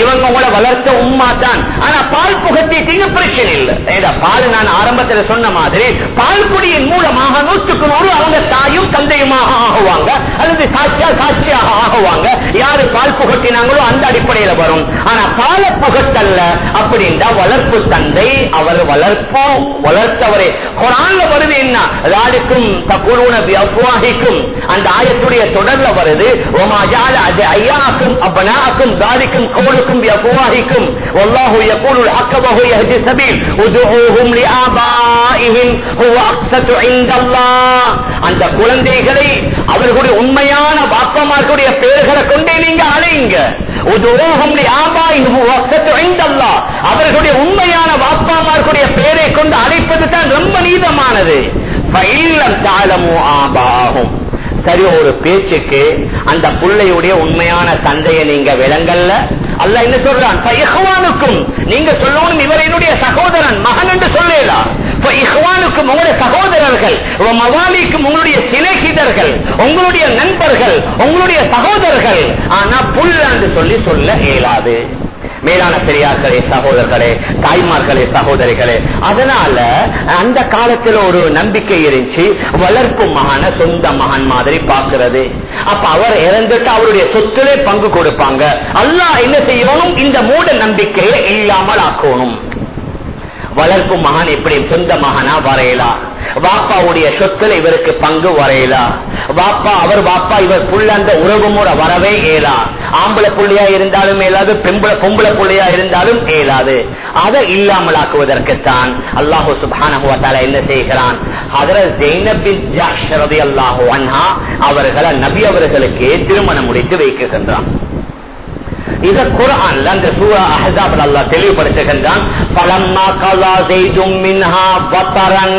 இவங்க உங்களை வளர்த்த உமா தான். ஆனா பால் புகட்டிட்டீங்க பிரச்சனை இல்லை. ஏதா பால் நான் ஆரம்பத்துல சொன்ன மாதிரி பால் பொடியின் மூலமாக நூற்றுக்கு நூறு அவங்க தாயும் தந்தையுமாக ஆகுவாங்க. அல்லது சாட்சியா சாட்சியாக ஆகுவாங்க. யாரு பால் புகட்டினாங்களோ அந்த அடிப்படையில வரும். ஆனா பால புகட்டல்ல அப்படின்றா வளர்ப்பு தந்தை அவர் வளர்ப்பு வளர்த்தவரே. குரான்ல வருது என்ன? ராடுக்கும் தகுலுன அப்வாஹிக்கும் அந்த ஆயத்துடைய தொடர்ல வருது. ஓமாஜால அது ஐயாக்கும் அப்பனாக்கும் தாரிக்கும் கவுலுக்கும் بأفواهكم والله يقول الحق وهو يهدي السبيل ادعوهم لآبائهم هو أقسط عند الله அந்த குழந்தைகளை அவர்களுடைய உண்மையான பாப்பமார்களுடைய பெயர்களை கொண்டே நீங்க அழைங்க உதோகம் ஆபாயும் அவர்களுடைய உண்மையான வாப்பாமார்களுடைய பெயரை கொண்டு அழைப்பது தான் ரொம்ப நீதமானது பயிலம் தாளமோ ஆபாகும் சரி ஒரு பேச்சுக்கு அந்த பிள்ளையுடைய உண்மையான தந்தையை நீங்க விளங்கல்ல? அல்ல என்ன சொல்றான்? இஹ்வானுக்கும் நீங்க சொல்லணும் இவர் என்னுடைய சகோதரன் மகன் என்று சொல்லலாம் இஹ்வானுக்கும் உங்களுடைய சகோதரர்கள் மவாலிக்கும் உங்களுடைய சிநேகிதர்கள் உங்களுடைய நண்பர்கள் உங்களுடைய சகோதரர்கள். ஆனா புல் என்று சொல்லி சொல்ல இயலாது. மேலான பெரியார்களே சகோதரர்களே தாய்மார்களே சகோதரிகளே அதனால அந்த காலத்துல ஒரு நம்பிக்கை இருந்துச்சு வளர்ப்பு மகன சொந்த மகன் மாதிரி பாக்குறது அப்ப அவர் இறந்துட்டு அவருடைய சொத்துலே பங்கு கொடுப்பாங்க. அல்லா என்ன செய்யணும்? இந்த மூட நம்பிக்கையை இல்லாமல் ஆக்கணும். வளர்க்கும் மகன் எப்படி சொந்த மகனா வரையலா? வாப்பாவுடைய சொத்துல இவருக்கு பங்கு வரையலா? வாப்பா அவர் வாப்பா இவர் புள்ள அந்த உறவு முறை வரவே ஏலா ஆம்பளை புள்ளியா இருந்தாலும் ஏலாது பெம்பளை பொம்பளை புள்ளியா இருந்தாலும் ஏலாது அதை இல்லாமலாக்குவதற்குத்தான் அல்லாஹு சுபான என்ன செய்கிறான்? அதில் ஜெயினபின் ஜாஷரதி அவர்களை நபி அவர்களுக்கு திருமணம் முடித்து வைக்கின்றான். இத குரான்ல அந்த சூரா அஹாப் அல்லா தெளிவுபடுத்துகின்றான். பலம்மா கலா செய்தும் மின்ஹா வத்தரன்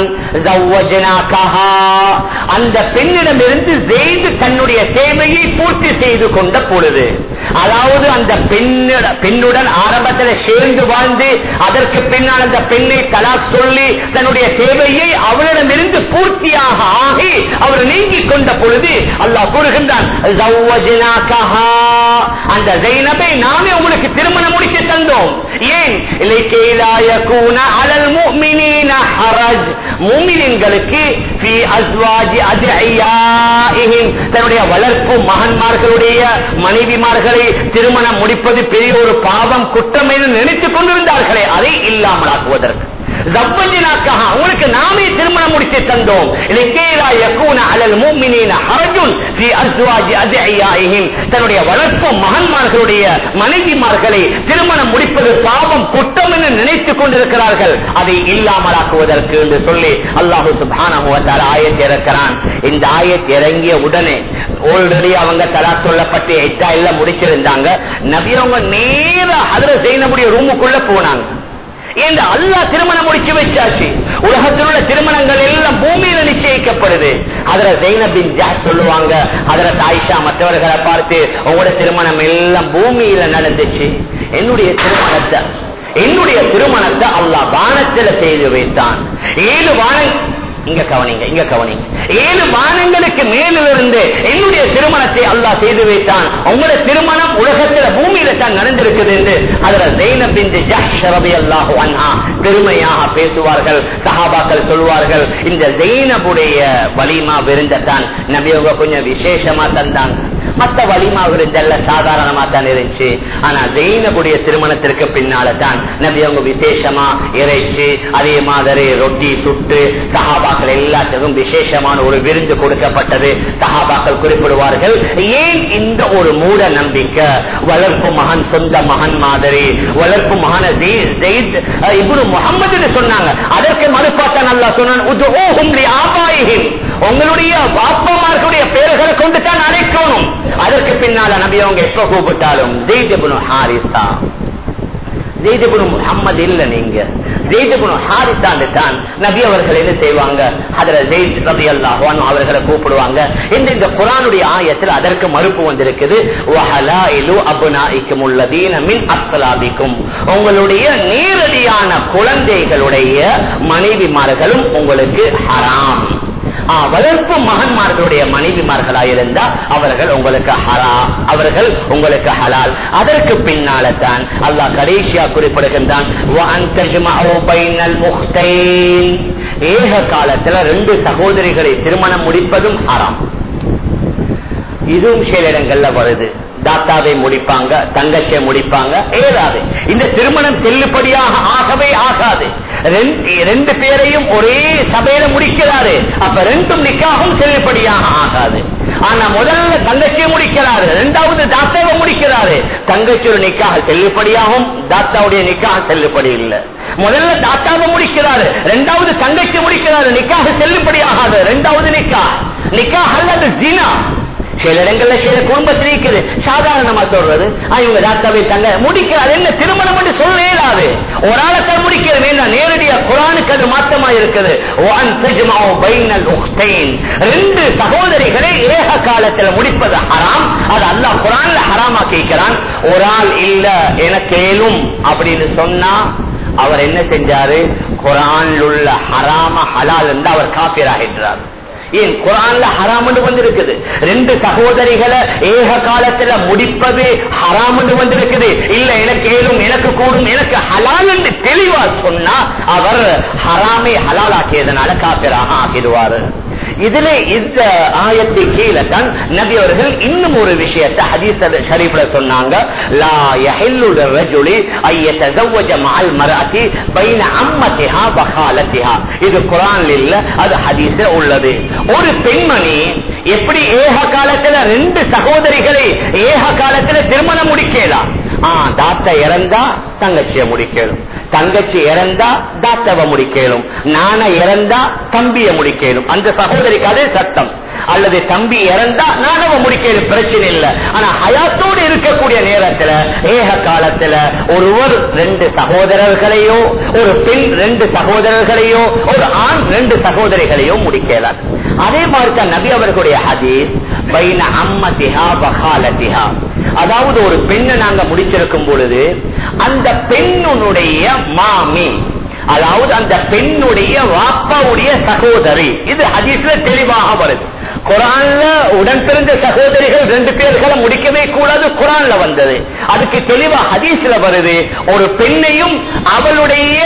தன்னுடைய தேவையை பூர்த்தி செய்து கொண்ட பொழுது அதாவது அந்த பெண்ணிட பெண்ணுடன் ஆரம்பத்தில் சேர்ந்து வாழ்ந்து அதற்கு பின்னால் அந்த பெண்ணை தலா சொல்லி தன்னுடைய தேவையை அவளிடமிருந்து பூர்த்தியாக ஆகி அவர் நீங்கிக் கொண்ட பொழுது அல்லாஹ் கூறுகின்றான் அந்த ஜெயினபை நாமே உங்களுக்கு திருமணம் முடிக்க தந்தோம். ஏன்? மூமின்களுக்கு தன்னுடைய வளர்ப்பு மகன்மார்களுடைய மனைவிமார்களை திருமணம் முடிப்பது பெரிய ஒரு பாவம் குற்றம் என்று நினைத்துக் கொண்டிருந்தார்களே. அதை இல்லாமலாக்குவதற்கு. உங்களுக்கு நாமே திருமணம் முடித்து தந்தோம். தன்னுடைய வளர்ப்பு மகன்மார்களுடைய மனைவிமார்களை திருமணம் முடிப்பது பாவம் குற்றம் என்று நினைத்துக் கொண்டிருக்கிறார்கள். அதை இல்லாமலாக்குவதற்கு என்று சொல்லி அல்லாஹு சுபான இறக்கிறான். இந்த ஆயத்தை இறங்கிய உடனே ஆல்ரெடி அவங்க தலா சொல்லப்பட்டு எட்டா எல்லாம் முடிச்சிருந்தாங்க நபியவங்க நேர அதில் செய்யக்கூடிய ரூமுக்குள்ள போனாங்க. என்று அல்லா திருமணம் முடிச்சு வச்சாச்சு. உலகத்தில் உள்ள திருமணங்கள் எல்லாம் பூமியில நிச்சயிக்கப்படுது. அதுல ஜெயினபின் ஜாஸ் சொல்லுவாங்க அதுல தாய்ஷா மற்றவர்களை பார்த்து உங்களோட திருமணம் எல்லாம் பூமியில நடந்துச்சு. என்னுடைய திருமணத்தை என்னுடைய திருமணத்தை அல்லா வானத்துல செய்து வைத்தான். ஏழு வான இங்க கவனிங்க இங்க கவனிங்க. ஏழு வானங்களுக்கு மேலிருந்து என்னுடைய திருமணத்தை அல்லாஹ் செய்து வைத்தான். உங்களுடைய திருமணம் உலகத்துல பூமியில தான் நடந்திருக்குது என்று அதுல ஜெயினபிந்து ஜஹரபி அல்லாஹ் அண்ணா பெருமையாக பேசுவார்கள் சஹாபாக்கள் சொல்வார்கள் இந்த ஜெயினபுடைய வலிமா விருந்தத்தான் நபி கொஞ்சம் விசேஷமா தந்தான். மத்த வலிமாவுடைய இதெல்லாம் சாதாரணமா தான் இருந்துச்சு. ஆனா ஜெயினபுடைய திருமணத்திற்கு பின்னால தான் நபி அவங்க விசேஷமா இறைச்சு அதே மாதிரி ரொட்டி சுட்டு சஹாபாக்கள் எல்லாத்துக்கும் விசேஷமான ஒரு விருந்து கொடுக்கப்பட்டது. சஹாபாக்கள் குறிப்பிடுவார்கள் ஏன் இந்த ஒரு மூட நம்பிக்கை? வளர்ப்பு மகன் சொந்த மகன் மாதிரி. வளர்ப்பு மகன இப்னு முகமது சொன்னாங்க. அதற்கு மறுப்பாட்ட நல்லா சொன்னான் உங்களுடைய பாப்பமார்களுடைய பேர்களை கொண்டு தான் அழைக்கணும். அதற்கு பின்னால நபி அவங்க எப்ப கூப்பிட்டாலும் ஜெய்தபுனு ஹாரிசா ஜெய்தபுனு முகம்மது இல்ல நீங்க. ஜெய்தபுனு ஹாரிசாண்டு தான் நபி அவர்கள் என்ன செய்வாங்க? அதுல ஜெயித் ரபி அல்லாஹான் அவர்களை கூப்பிடுவாங்க. இந்த இந்த குரானுடைய ஆயத்தில் அதற்கு மறுப்பு வந்திருக்குது. வஹலாயிலு அபுனாயிக்கும் உள்ளதீன மின் அஸ்லாபிக்கும். உங்களுடைய நேரடியான குழந்தைகளுடைய மனைவிமார்களும் உங்களுக்கு ஹராம். வளர்ப்பு மகன்மார்களுடைய மனைவிமார்களாயிருந்தா அவர்கள் உங்களுக்கு ஹரா அவர்கள் உங்களுக்கு ஹலால். அதற்கு பின்னால தான் அல்லாஹ் கடைசியா குறிப்பிடுகின்றான் ஏக காலத்துல ரெண்டு சகோதரிகளை திருமணம் முடிப்பதும் ஹராம். இதுவும் சில இடங்கள்ல வருது. தாத்தாவை முடிப்பாங்க தங்கச்சியை முடிப்பாங்க ஏறாது இந்த திருமணம் செல்லுபடியாக ஆகவே ஆகாது. ரெண்டு- ரெண்டு பேரையும் ஒரே சபையில முடிக்கிறாரு. அப்ப ரெண்டும் நிக்காகவும் செல்லுபடியாக ஆகாது. ஆனா முதல்ல தங்கச்சியை முடிக்கிறாரு இரண்டாவது தாத்தாவை முடிக்கிறாரு. தங்கச்சியோட நிக்காக செல்லுபடியாகும் தாத்தாவுடைய நிக்காக செல்லுபடி இல்லை. முதல்ல தாத்தாவை முடிக்கிறாரு இரண்டாவது தங்கச்சி முடிக்கிறாரு நிக்காக செல்லுபடி ஆகாது இரண்டாவது நிக்கா. நிக்கா அல்லது ஜினா. சில இடங்கள்ல சில குடும்பத்தில் இருக்குது. சாதாரணமா சொல்றது. இவங்க தாத்தாவை தங்க முடிக்கிறார். என்ன திருமணம் என்று சொல்ல இயலாது ஒரு ஆளத்தை முடிக்கிறது என்ன நேரடியா குரானுக்கு அது மாத்தமா இருக்குது. பைனல் உக்தைன்." ரெண்டு சகோதரிகளை ஏக காலத்துல முடிப்பது ஹராம். அது அல்லாஹ் குரான்ல ஹராமா கேட்கிறான் ஒரு ஆள் இல்ல என கேளும் அப்படின்னு சொன்னா அவர் என்ன செஞ்சாரு? குரான் உள்ள ஹராம ஹலால் என்று அவர் காப்பீராகின்றார் ஏன் குரான்ல ஹராம் வந்திருக்குது? ரெண்டு சகோதரிகளை ஏக காலத்துல முடிப்பது ஹராம் வந்திருக்குது. இல்ல எனக்கு ஏதும் எனக்கு கூடும் எனக்கு ஹலால் என்று தெளிவா சொன்னா அவர் ஹராமை ஹலால் ஆக்கியதனால காப்பிராக ஆக்கிடுவாரு. இதுல இந்த ஆயத்தை கீழே தான் நபி அவர்கள் இன்னும் ஒரு விஷயத்தை ஹதீஸ் ஷரீஃப்ல சொன்னாங்க. லா யஹில்லு ரஜுலி ஐ மஅல் மர்அதி பைன அம்மதிஹா வகாலதிஹா இது குர்ஆன்ல இல்ல அது ஹதீஸ்ல உள்ளது. ஒரு பெண்மணி எப்படி ஏக காலத்துல ரெண்டு சகோதரிகளை ஏக காலத்துல திருமணம் முடிக்கலாம் தாத்தா இறந்தா தங்கச்சிய முடிக்கலும் தங்கச்சி இறந்தா தாத்தாவை முடிக்கலும் நான இறந்தா தம்பிய முடிக்கலும் அந்த சகோதரிக்கு அதே சட்டம். அல்லது தம்பி இறந்தா நானவ முடிக்கலும் பிரச்சனை இல்லை. ஆனா ஹயாத்தோடு இருக்கக்கூடிய நேரத்துல ஏக காலத்துல ஒருவர் ரெண்டு சகோதரர்களையோ ஒரு பெண் ரெண்டு சகோதரர்களையோ ஒரு ஆண் ரெண்டு சகோதரிகளையோ முடிக்கலாம் அதே மாதிரி தான் நபி அவர்களுடைய ஹதீஸ் பைன அம்மதிஹா பகாலதிஹா அதாவது ஒரு பெண்ணை நாங்க முடிச்சிருக்கும் பொழுது அந்த பெண்ணுடைய மாமி அதாவது அந்த பெண்ணுடைய வாப்பாவுடைய சகோதரி. இது ஹதீஸ்ல தெளிவாக வருது. குரான்ல உடன் பிறந்த சகோதரிகள் ரெண்டு பேர்களை முடிக்கவே கூடாது குரான்ல வந்தது. அதுக்கு தெளிவா ஹதீஸ்ல வருது ஒரு பெண்ணையும் அவளுடைய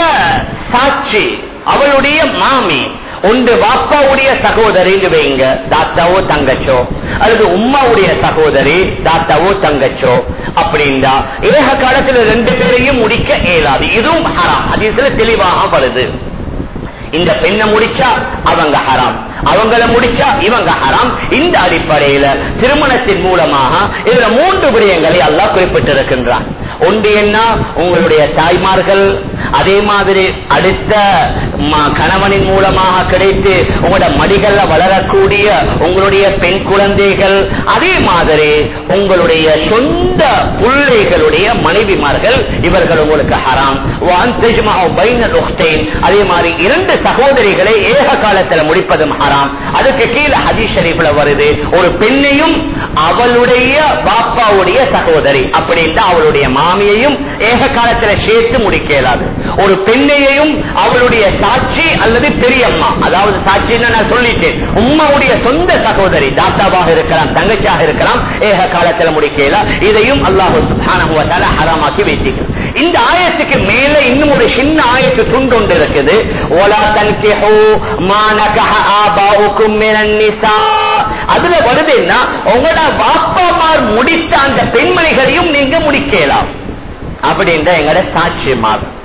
சாட்சி அவளுடைய மாமி ஒன்று வாப்பாவுடைய சகோதரி வைங்க. தாத்தாவோ தங்கச்சோ. அல்லது உம்மாவுடைய சகோதரி தாத்தாவோ தங்கச்சோ. அப்படின்னா ஏக காலத்துல ரெண்டு பேரையும் முடிக்க இயலாது. இதுவும் ஹராம். ஹதீஸ்ல தெளிவாக வருது. இந்த பெண்ணை முடிச்சா அவங்க ஹராம். அவங்கள முடிச்சா இவங்க ஹராம். இந்த அடிப்படையில திருமணத்தின் மூலமாக இதுல மூன்று விடயங்களை அல்லாஹ் குறிப்பிட்டிருக்கின்றான். ஒன்று என்ன? உங்களுடைய தாய்மார்கள். அதே மாதிரி அடுத்த கணவனின் மூலமாக கிடைத்து உங்களோட மடிகள்ல வளரக்கூடிய உங்களுடைய பெண் குழந்தைகள் அதே மாதிரி உங்களுடைய சொந்த பிள்ளைகளுடைய மனைவிமார்கள் இவர்கள் உங்களுக்கு ஹராம். அதே மாதிரி இரண்டு சகோதரிகளை ஏக காலத்துல முடிப்பதும் ஹராம். அதுக்கு கீழே ஹதீஸ் ஷரீஃப்ல வருது ஒரு பெண்ணையும் அவளுடைய பாப்பாவுடைய சகோதரி. அப்படின்ட்டு அவளுடைய மாமியையும் ஏக காலத்தில் சேர்த்து முடிக்க ஒரு பெண்ணையையும் அவளுடைய சாட்சி அல்லது பெரியம்மா அதாவது சாட்சின்னு நான் சொல்லிட்டேன். உம்மாவுடைய சொந்த சகோதரி தாத்தாவாக இருக்கலாம் தங்கச்சியாக இருக்கலாம் ஏக காலத்தில் முடிக்க இதையும் அல்லாஹு ஹராமாக்கி வைத்திருக்கிறது இந்த ஆயத்துக்கு மேல இன்னும் ஒரு சின்ன ஆயத்து துண்டு ஒன்று இருக்குது. ஓலா தன்கெஹோ மானகஹ ஆபாவுக்கும் மினன்னிசா அதுல வருதுன்னா என்ன? உங்களோட வாப்பாமார் முடித்த அந்த பெண்மணிகளையும் நீங்க முடிக்கலாம். அப்படின்ற எங்களோட சாட்சி மாதம்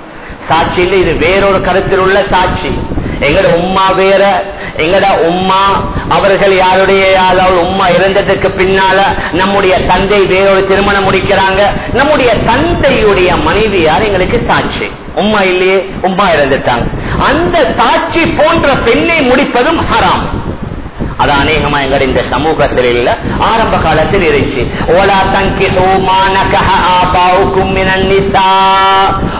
சாட்சியில் இது வேறொரு கருத்தில் உள்ள சாட்சி. எங்கட உம்மா வேற எங்கட உம்மா அவர்கள் யாருடைய அதாவது உம்மா இறந்ததுக்கு பின்னால நம்முடைய தந்தை வேறொரு திருமணம் முடிக்கிறாங்க. நம்முடைய தந்தையுடைய மனைவி யார்? எங்களுக்கு சாட்சி. உம்மா இல்லையே உம்மா இறந்துட்டாங்க. அந்த சாட்சி போன்ற பெண்ணை முடிப்பதும் ஹராம். அது அநேகமா எங்க இந்த சமூகத்தில் இல்ல. ஆரம்ப காலத்தில் இருந்துச்சு. ஓலா தங்கி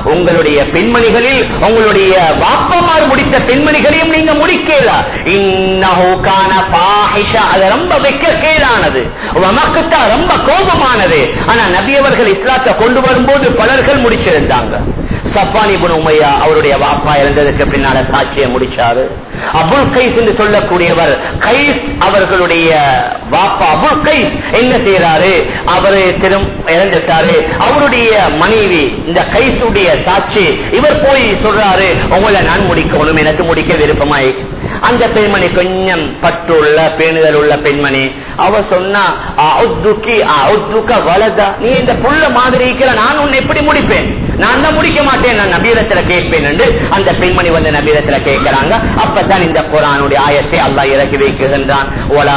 உங்களுடைய பெண்மணிகளில் உங்களுடைய வாப்பமார் முடித்த பெண்மணிகளையும் நீங்க முடிக்கல. இன்னஹூக்கான பாஹிஷா அது ரொம்ப வெக்க கேடானது வமக்குத்தா ரொம்ப கோபமானது. ஆனா நபியவர்கள் இஸ்லாத்தை கொண்டு வரும்போது பலர்கள் முடிச்சிருந்தாங்க. சப்பானி உமையா அவருடைய வாப்பா இருந்ததுக்கு பின்னால சாட்சியை முடிச்சாரு. அபுல் கைஸ் என்று சொல்லக்கூடியவர் கைஸ் அவர்களுடைய வாப்பா அபுல் கைஸ் என்ன செய்யறாரு அவரு திரும் இறந்துட்டாரு. அவருடைய மனைவி இந்த கைசுடைய சாட்சி இவர் போய் சொல்றாரு உங்களை நான் முடிக்கணும் எனக்கு முடிக்க விருப்பமாய். அந்த பெண்மணி கொஞ்சம் பற்றுள்ள பேணுதல் உள்ள பெண்மணி. அவ சொன்னா வலதா? நீ இந்த புள்ள மாதிரி இருக்கிற நான் உன்னை எப்படி முடிப்பேன்? நான் தான் முடிக்க மாட்டேன் நான் நபீரத்துல கேட்பேன் என்று அந்த பெண்மணி வந்து நபீரத்துல கேட்கிறாங்க. அப்பதான் இந்த குரானுடைய ஆயத்தை அல்லாஹ் இறக்கி வைக்கின்றான். ஓலா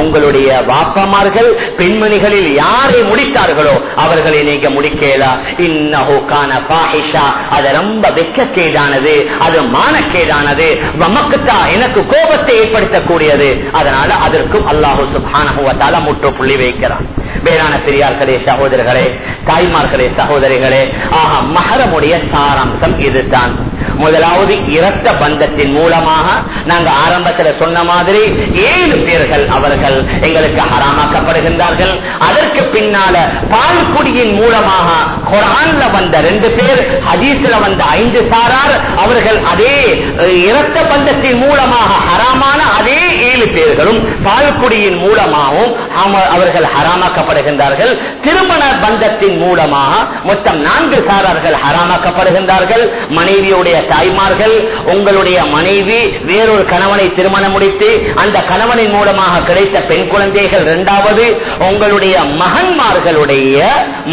உங்களுடைய வாப்பமார்கள் பெண்மணிகளில் யாரை முடித்தார்களோ அவர்களை நீங்க முடிக்கலா. இன்னஹு கான ஃபாஹிஷா. அது ரொம்ப வெக்கக்கேடானது அது மானக்கேடானது வமக்குத்தா எனக்கு கோபத்தை ஏற்படுத்தக்கூடியது. அதனால அதற்கும் அல்லாஹு சுப்ஹானஹு வ முற்றுப்புள்ளி வைக்கிறான். வேளாண் பெரியார்களே சகோதரர்களே தாய்மார்களே சகோதரிகளே ஆஹா மகரமுடைய சாராம்சம் இதுதான். முதலாவது இரத்த பந்தத்தின் மூலமாக நாங்க ஆரம்பத்துல சொன்ன மாதிரி ஏழு பேர்கள் அவர்கள் எங்களுக்கு ஹராமாக்கப்படுகின்றார்கள். அதற்கு பின்னால பால்குடியின் மூலமாக குரான்ல வந்த ரெண்டு பேர் ஹதீஸ்ல வந்த ஐந்து சாரார் அவர்கள் அதே இரத்த பந்தத்தின் மூலமாக ஹராமான அதே ஏழு பேர்களும் பால்குடியின் மூலமாகவும் அவர்கள் ஹராமாக்கப்படுகின்றார்கள். திருமண பந்தத்தின் மூலமாக மொத்தம் நான்கு சாரார்கள் ஹராமாக்கப்படுகின்றார்கள். மனைவியுடைய தாய்மார்கள் உங்களுடைய மனைவி வேறொரு கணவனை திருமணம் முடித்து அந்த கணவனின் மூலமாக கிடைத்த பெண் குழந்தைகள் இரண்டாவது உங்களுடைய மகன்மார்களுடைய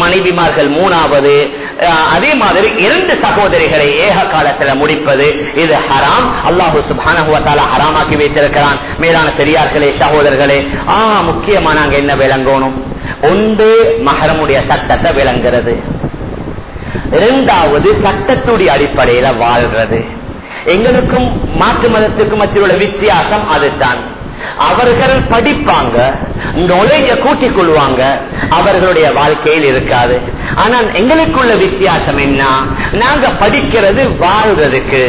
மனைவிமார்கள் மூணாவது. அதே மாதிரி இரண்டு சகோதரிகளை ஏக காலத்தில் முடிப்பது இது ஹராம். அல்லாஹு சுபான ஹராமாக்கி வைத்திருக்கிறான். மேலான பெரியார்களே சகோதரர்களே ஆ முக்கியமா நாங்க என்ன விளங்கணும்? ஒன்று மகரமுடைய சட்டத்தை விளங்குறது. இரண்டாவது சட்டத்துடைய அடிப்படையில வாழ்றது. எங்களுக்கும் மாற்று மதத்துக்கும் மத்தியுள்ள வித்தியாசம் அதுதான். அவர்கள் படிப்பாங்க நுழைய கூட்டிக் கொள்வாங்க அவர்களுடைய வாழ்க்கையில் இருக்காது. ஆனால் எங்களுக்குள்ள வித்தியாசம் என்ன? நாங்க படிக்கிறது வாழ்றதுக்கு.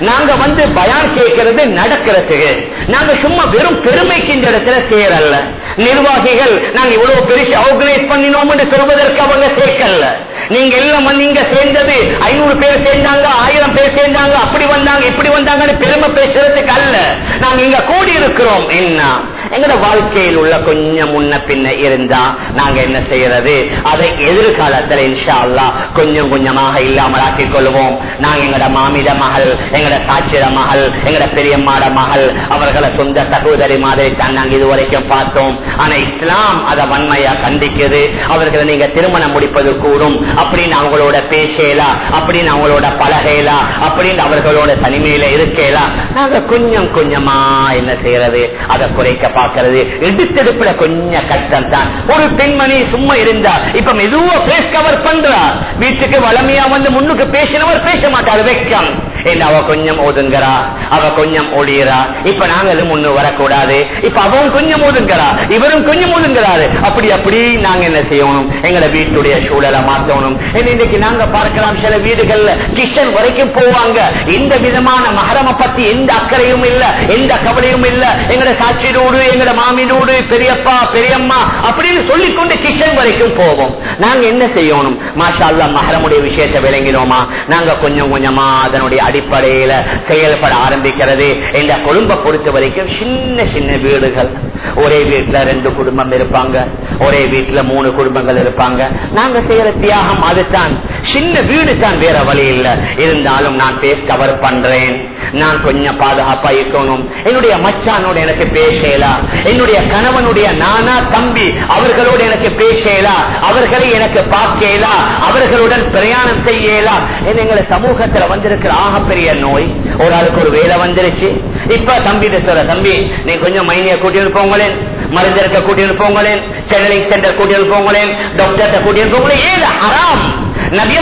நாங்க வந்து பயான் கேட்கறது நடக்கிறதுக்கு. நாங்க சும்மா வெறும் பெருமைக்கு இந்த இடத்துல சேரல்ல நிர்வாகிகள் நாங்க இவ்வளவு பெருசு ஆர்கனைஸ் பண்ணினோம் என்று சொல்வதற்கு அவங்க சேர்க்கல நீங்க எல்லாம் நீங்க சேர்ந்தது. ஐநூறு பேர் சேர்ந்தாங்க ஆயிரம் பேர் சேர்ந்தாங்க அப்படி வந்தாங்க இப்படி வந்தாங்கன்னு பெருமை பேசுறதுக்கு அல்ல. நாங்க இங்க கூடி இருக்கிறோம் என்ன? எங்கட வாழ்க்கையில் உள்ள கொஞ்சம் முன்ன பின்ன இருந்தா நாங்க என்ன செய்யறது? அதை எதிர்காலத்துல இன்ஷா அல்லா கொஞ்சம் கொஞ்சமாக இல்லாமல் ஆக்கிக் கொள்வோம். நாங்க எங்கட மாமிட மகள் எங்கட சாட்சிட மகள் எங்கட பெரியம்மாட மகள் அவர்களை சொந்த சகோதரி மாதிரி தான் நாங்க இதுவரைக்கும் பார்த்தோம். ஆனா இஸ்லாம் அதை வன்மையா கண்டிக்குது. அவர்களை நீங்க திருமணம் முடிப்பது கூடும். அப்படின்னு அவங்களோட பேசலா அப்படின்னு அவங்களோட பழகலா அப்படின்னு அவர்களோட தனிமையில இருக்கலாம் நாங்க கொஞ்சம் கொஞ்சமா என்ன செய்யறது? அதை குறைக்க பார்க்கறது. எடுத்தெடுப்புல கொஞ்சம் கஷ்டம் தான் ஒரு பெண்மணி சும்மா இருந்தா இப்ப மெதுவா பேஸ் கவர் பண்றா. வீட்டுக்கு வளமையா வந்து முன்னுக்கு பேசினவர் பேச மாட்டாரு வெக்கம். என்ன அவ கொஞ்சம் ஒதுங்குறா? அவ கொஞ்சம் ஒளியறா? இப்ப நாங்களும் முன்னு வரக்கூடாது. இப்ப அவன் கொஞ்சம் ஒதுங்குறா? இவரும் கொஞ்சம் ஒதுங்குறாரு. அப்படி அப்படி நாங்க என்ன செய்யணும்? எங்களை வீட்டுடைய சூழலை மாத்தணும். இன்னைக்கு நாங்க பார்க்கலாம் சில வீடுகள்ல கிச்சன் வரைக்கும் போவாங்க. இந்த விதமான மகரம பத்தி எந்த அக்கறையும் இல்ல. எந்த கவலையும் இல்ல. எங்கட சாட்சியோடு எங்கட மாமியோடு பெரியப்பா பெரியம்மா அப்படின்னு சொல்லிக்கொண்டு கிச்சன் வரைக்கும் போவோம். நாங்க என்ன செய்யணும்? மாஷா அல்லா மகரமுடைய விஷயத்தை விளங்கினோமா? நாங்க கொஞ்சம் கொஞ்சமா அதனுடைய அடிப்படையில செயல்பட ஆரம்பிக்கிறது. இந்த குடும்ப பொறுத்த வரைக்கும் சின்ன சின்ன வீடுகள். ஒரே வீட்டுல ரெண்டு குடும்பம் இருப்பாங்க. ஒரே வீட்டுல மூணு குடும்பங்கள் இருப்பாங்க. நாங்க செய்யற தியாகம் அதுதான். சின்ன வீடு தான் வேற வழி இல்ல. இருந்தாலும் நான் பேஸ் கவர் பண்றேன். நான் கொஞ்சம் பாதுகாப்பா இருக்கணும். என்னுடைய மச்சானோட எனக்கு பேசலாம் என்னுடைய கணவனுடைய நானா தம்பி அவர்களோடு எனக்கு பேசலாம் அவர்களை எனக்கு பார்க்கலாம் அவர்களுடன் பிரயாணம் செய்யலாம் எங்களை சமூகத்துல வந்திருக்கிற ஆகப்பெரிய நோய்? ஒரு ஆளுக்கு ஒரு வேலை வந்துருச்சு. இப்ப தம்பி சொல்ற தம்பி நீ கொஞ்சம் மைனிய கூட்டிட்டு போங்களேன். மருந்திருக்க கூட்டிட்டு போங்களேன். சென்னைலிங் சென்டர் கூட்டிட்டு போங்களேன். டாக்டர்கிட்ட கூட்டிட்டு போங்களேன். ஏது ஹராம் நபி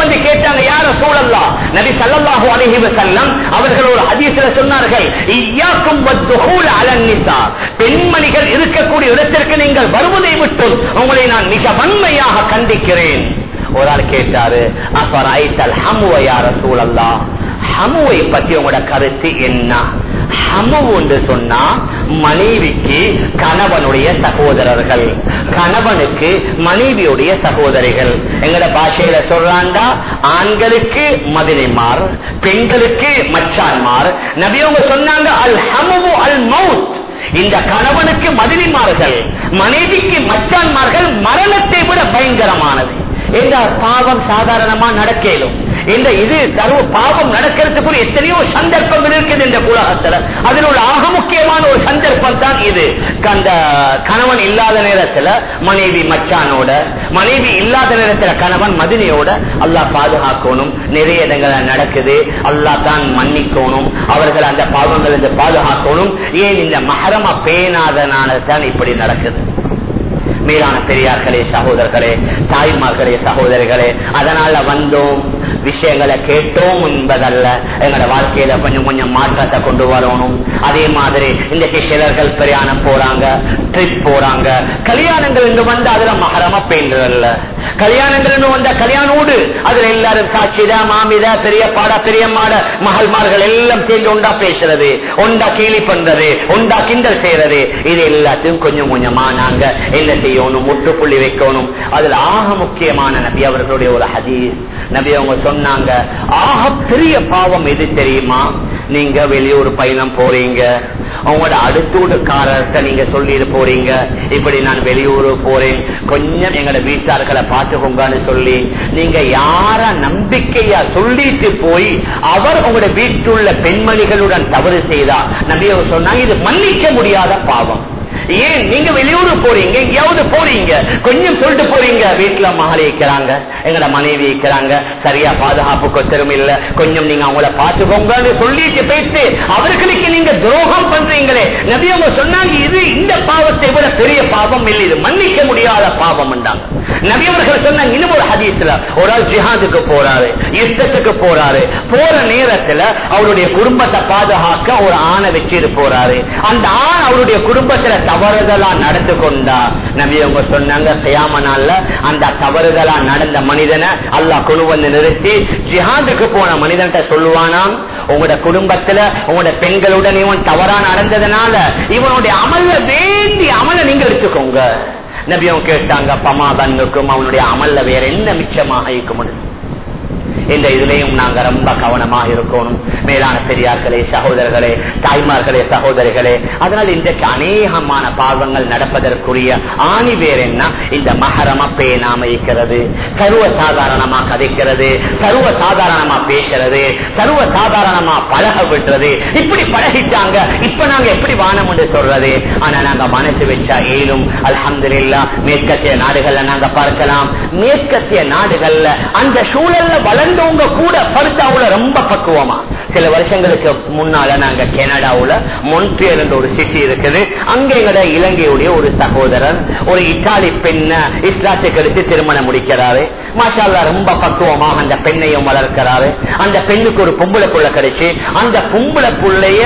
வந்து கேட்டாங்க யார சூழல்லா நபி சல்லல்லாஹு அலைஹி வஸல்லம் அவர்கள் ஒரு ஹதீஸ்ல சொன்னார்கள் இய்யாக்கும் வத்துஹூல் பெண்மணிகள் இருக்கக்கூடிய இடத்திற்கு நீங்கள் வருவதை விட்டும் உங்களை நான் மிக வன்மையாக கண்டிக்கிறேன். ஒரு ஆள் கேட்டாரு அப்ப அஃபரைத்தல் ஹமுவ யார சூழல்லா ஹமுவை பத்தி உங்களோட கருத்து என்ன? ஹமு என்று சொன்னா மனைவிக்கு கணவனுடைய சகோதரர்கள் கணவனுக்கு மனைவியுடைய சகோதரிகள். எங்கட பாஷையில சொல்றாண்டா? ஆண்களுக்கு மதினிமார் பெண்களுக்கு மச்சான்மார். நபியவங்க சொன்னாங்க அல் ஹமவு அல் மவுத் இந்த கணவனுக்கு மதினிமார்கள் மனைவிக்கு மச்சான்மார்கள் மரணத்தை விட பயங்கரமானது. இந்த பாவம் சாதாரணமா நடக்கலும்? இந்த இது தருவ பாவம் நடக்கிறதுக்கு எத்தனையோ சந்தர்ப்பங்கள் இருக்குது இந்த உலகத்துல அதில் உள்ள ஆக முக்கியமான ஒரு சந்தர்ப்பம் தான் இது. அந்த கணவன் இல்லாத நேரத்துல மனைவி மச்சானோட மனைவி இல்லாத நேரத்துல கணவன் மதினியோட அல்லாஹ் பாதுகாக்கணும். நிறைய இடங்கள்ல நடக்குது. அல்லாஹ் தான் மன்னிக்கணும். அவர்கள் அந்த பாவங்கள் பாதுகாக்கணும். ஏன் இந்த மகரம பேனாதனால தான் இப்படி நடக்குது? மேலான பெரியார்களே சகோதரர்களே தாய்மார்களே சகோதரிகளே அதனால வந்தோம். விஷயங்களை கேட்டோம் என்பதல்ல. எங்களோட வாழ்க்கையில கொஞ்சம் கொஞ்சம் மாற்றத்தை கொண்டு வரணும். அதே மாதிரி இந்த சிலர்கள் பிரயாணம் போறாங்க ட்ரிப் போறாங்க. கல்யாணங்கள் என்று வந்து அதுல மகரமா பெயின்றதல்ல. கல்யாணங்கள் என்று வந்த கல்யாணோடு அதுல எல்லாரும் சாட்சித மாமித பெரிய பாடா பெரிய மாட மகள்மார்கள் எல்லாம் சேர்ந்து ஒண்டா பேசுறது ஒண்டா கேலி பண்றது ஒண்டா கிண்டல் செய்யறது இது எல்லாத்தையும் கொஞ்சம் கொஞ்சமா நாங்க என்ன செய்யணும் முட்டுப்புள்ளி வைக்கணும். அதுல ஆக முக்கியமான நபி அவர்களுடைய ஒரு ஹதீஸ். நபி அவங்க சொன்னாங்க ஆக பெரிய பாவம் எது தெரியுமா? நீங்க வெளியூர் பயணம் போறீங்க. அவங்களோட அடுத்தூடுக்காரர்கிட்ட நீங்க சொல்லிட்டு போறீங்க. இப்படி நான் வெளியூர் போறேன். கொஞ்சம் எங்களோட வீட்டார்களை பார்த்துக்கோங்கன்னு சொல்லி நீங்க யார நம்பிக்கையா சொல்லிட்டு போய் அவர் உங்களோட வீட்டுள்ள பெண்மணிகளுடன் தவறு செய்தா? நபி அவர் சொன்னாங்க இது மன்னிக்க முடியாத பாவம். ஏன் நீங்க வெளியூர் போறீங்க? எங்கேயாவது போறீங்க? கொஞ்சம் சொல்லிட்டு போறீங்க. வீட்டுல மகள் இருக்கிறாங்க. எங்கட மனைவி இருக்கிறாங்க. சரியா பாதுகாப்பு திறமை இல்ல கொஞ்சம் நீங்க அவங்கள பாத்துக்கோங்கன்னு சொல்லிட்டு போயிட்டு அவர்களுக்கு நீங்க துரோகம் பண்றீங்களே. நபி அவங்க சொன்னாங்க இது இந்த பாவத்தை விட பெரிய பாவம் இல்லை. இது மன்னிக்க முடியாத பாவம் நபி அவர்கள் சொன்னாங்க இன்னும் ஒரு ஹதீஸ்ல ஒரு ஆள் ஜிஹாதுக்கு போறாரு யுத்தத்துக்கு போறாரு. போற நேரத்துல அவருடைய குடும்பத்தை பாதுகாக்க ஒரு ஆணை வச்சிட்டு போறாரு. அந்த ஆண் அவருடைய குடும்பத்துல தவறுதலா நடந்து கொண்டா நபி அவங்க சொன்னாங்க செய்யாம நாள்ல அந்த தவறுதலா நடந்த மனிதனை அல்லாஹ் கொண்டு வந்து நிறுத்தி ஜிஹாதுக்கு போன மனிதன்கிட்ட சொல்லுவானாம் உங்களோட குடும்பத்துல உங்களோட பெண்களுடன் இவன் தவறா நடந்ததுனால இவனுடைய அமல்ல வேண்டி அமல நீங்க எடுத்துக்கோங்க. நபியும் கேட்டாங்க பமாதன்னுக்கும் அவனுடைய அமல்ல வேற என்ன மிச்சமாக இருக்க முடியும் இந்த இதுலையும் நாங்க ரொம்ப கவனமா இருக்கணும். மேலான பெரியார்களே சகோதரர்களே தாய்மார்களே சகோதரிகளே அதனால் இன்றைக்கு அநேகமான பாவங்கள் நடப்பதற்குரிய ஆணி பேர் என்ன? இந்த மகரமா பேணாம இருக்கிறது சர்வ சாதாரணமா கதைக்கிறது. சர்வ சாதாரணமா பேசுறது. சர்வ சாதாரணமா பழக விடுறது. இப்படி பழகிட்டாங்க. இப்ப நாங்க எப்படி வானம் என்று சொல்றது? ஆனா நாங்க மனசு வச்சா ஏழும். அலமதுல்லா மேற்கத்திய நாடுகள்ல நாங்க பார்க்கலாம். மேற்கத்திய நாடுகள்ல அந்த சூழல்ல வளர்ந்து இருந்தவங்க கூட படுத்தாவுல ரொம்ப பக்குவமா. சில வருஷங்களுக்கு முன்னால நாங்க கனடாவுல மொன்ட்ரியல் என்ற ஒரு சிட்டி இருக்குது. அங்க எங்கட இலங்கையுடைய ஒரு சகோதரர் ஒரு இத்தாலி பெண்ண இஸ்லாத்துக்கு எடுத்து திருமணம் முடிக்கிறாரு. மாஷால்லா ரொம்ப பக்குவமாக அந்த பெண்ணையும் வளர்க்கிறாரு. அந்த பெண்ணுக்கு ஒரு பொம்பளை புள்ள கிடைச்சு அந்த பொம்பளை புள்ளைய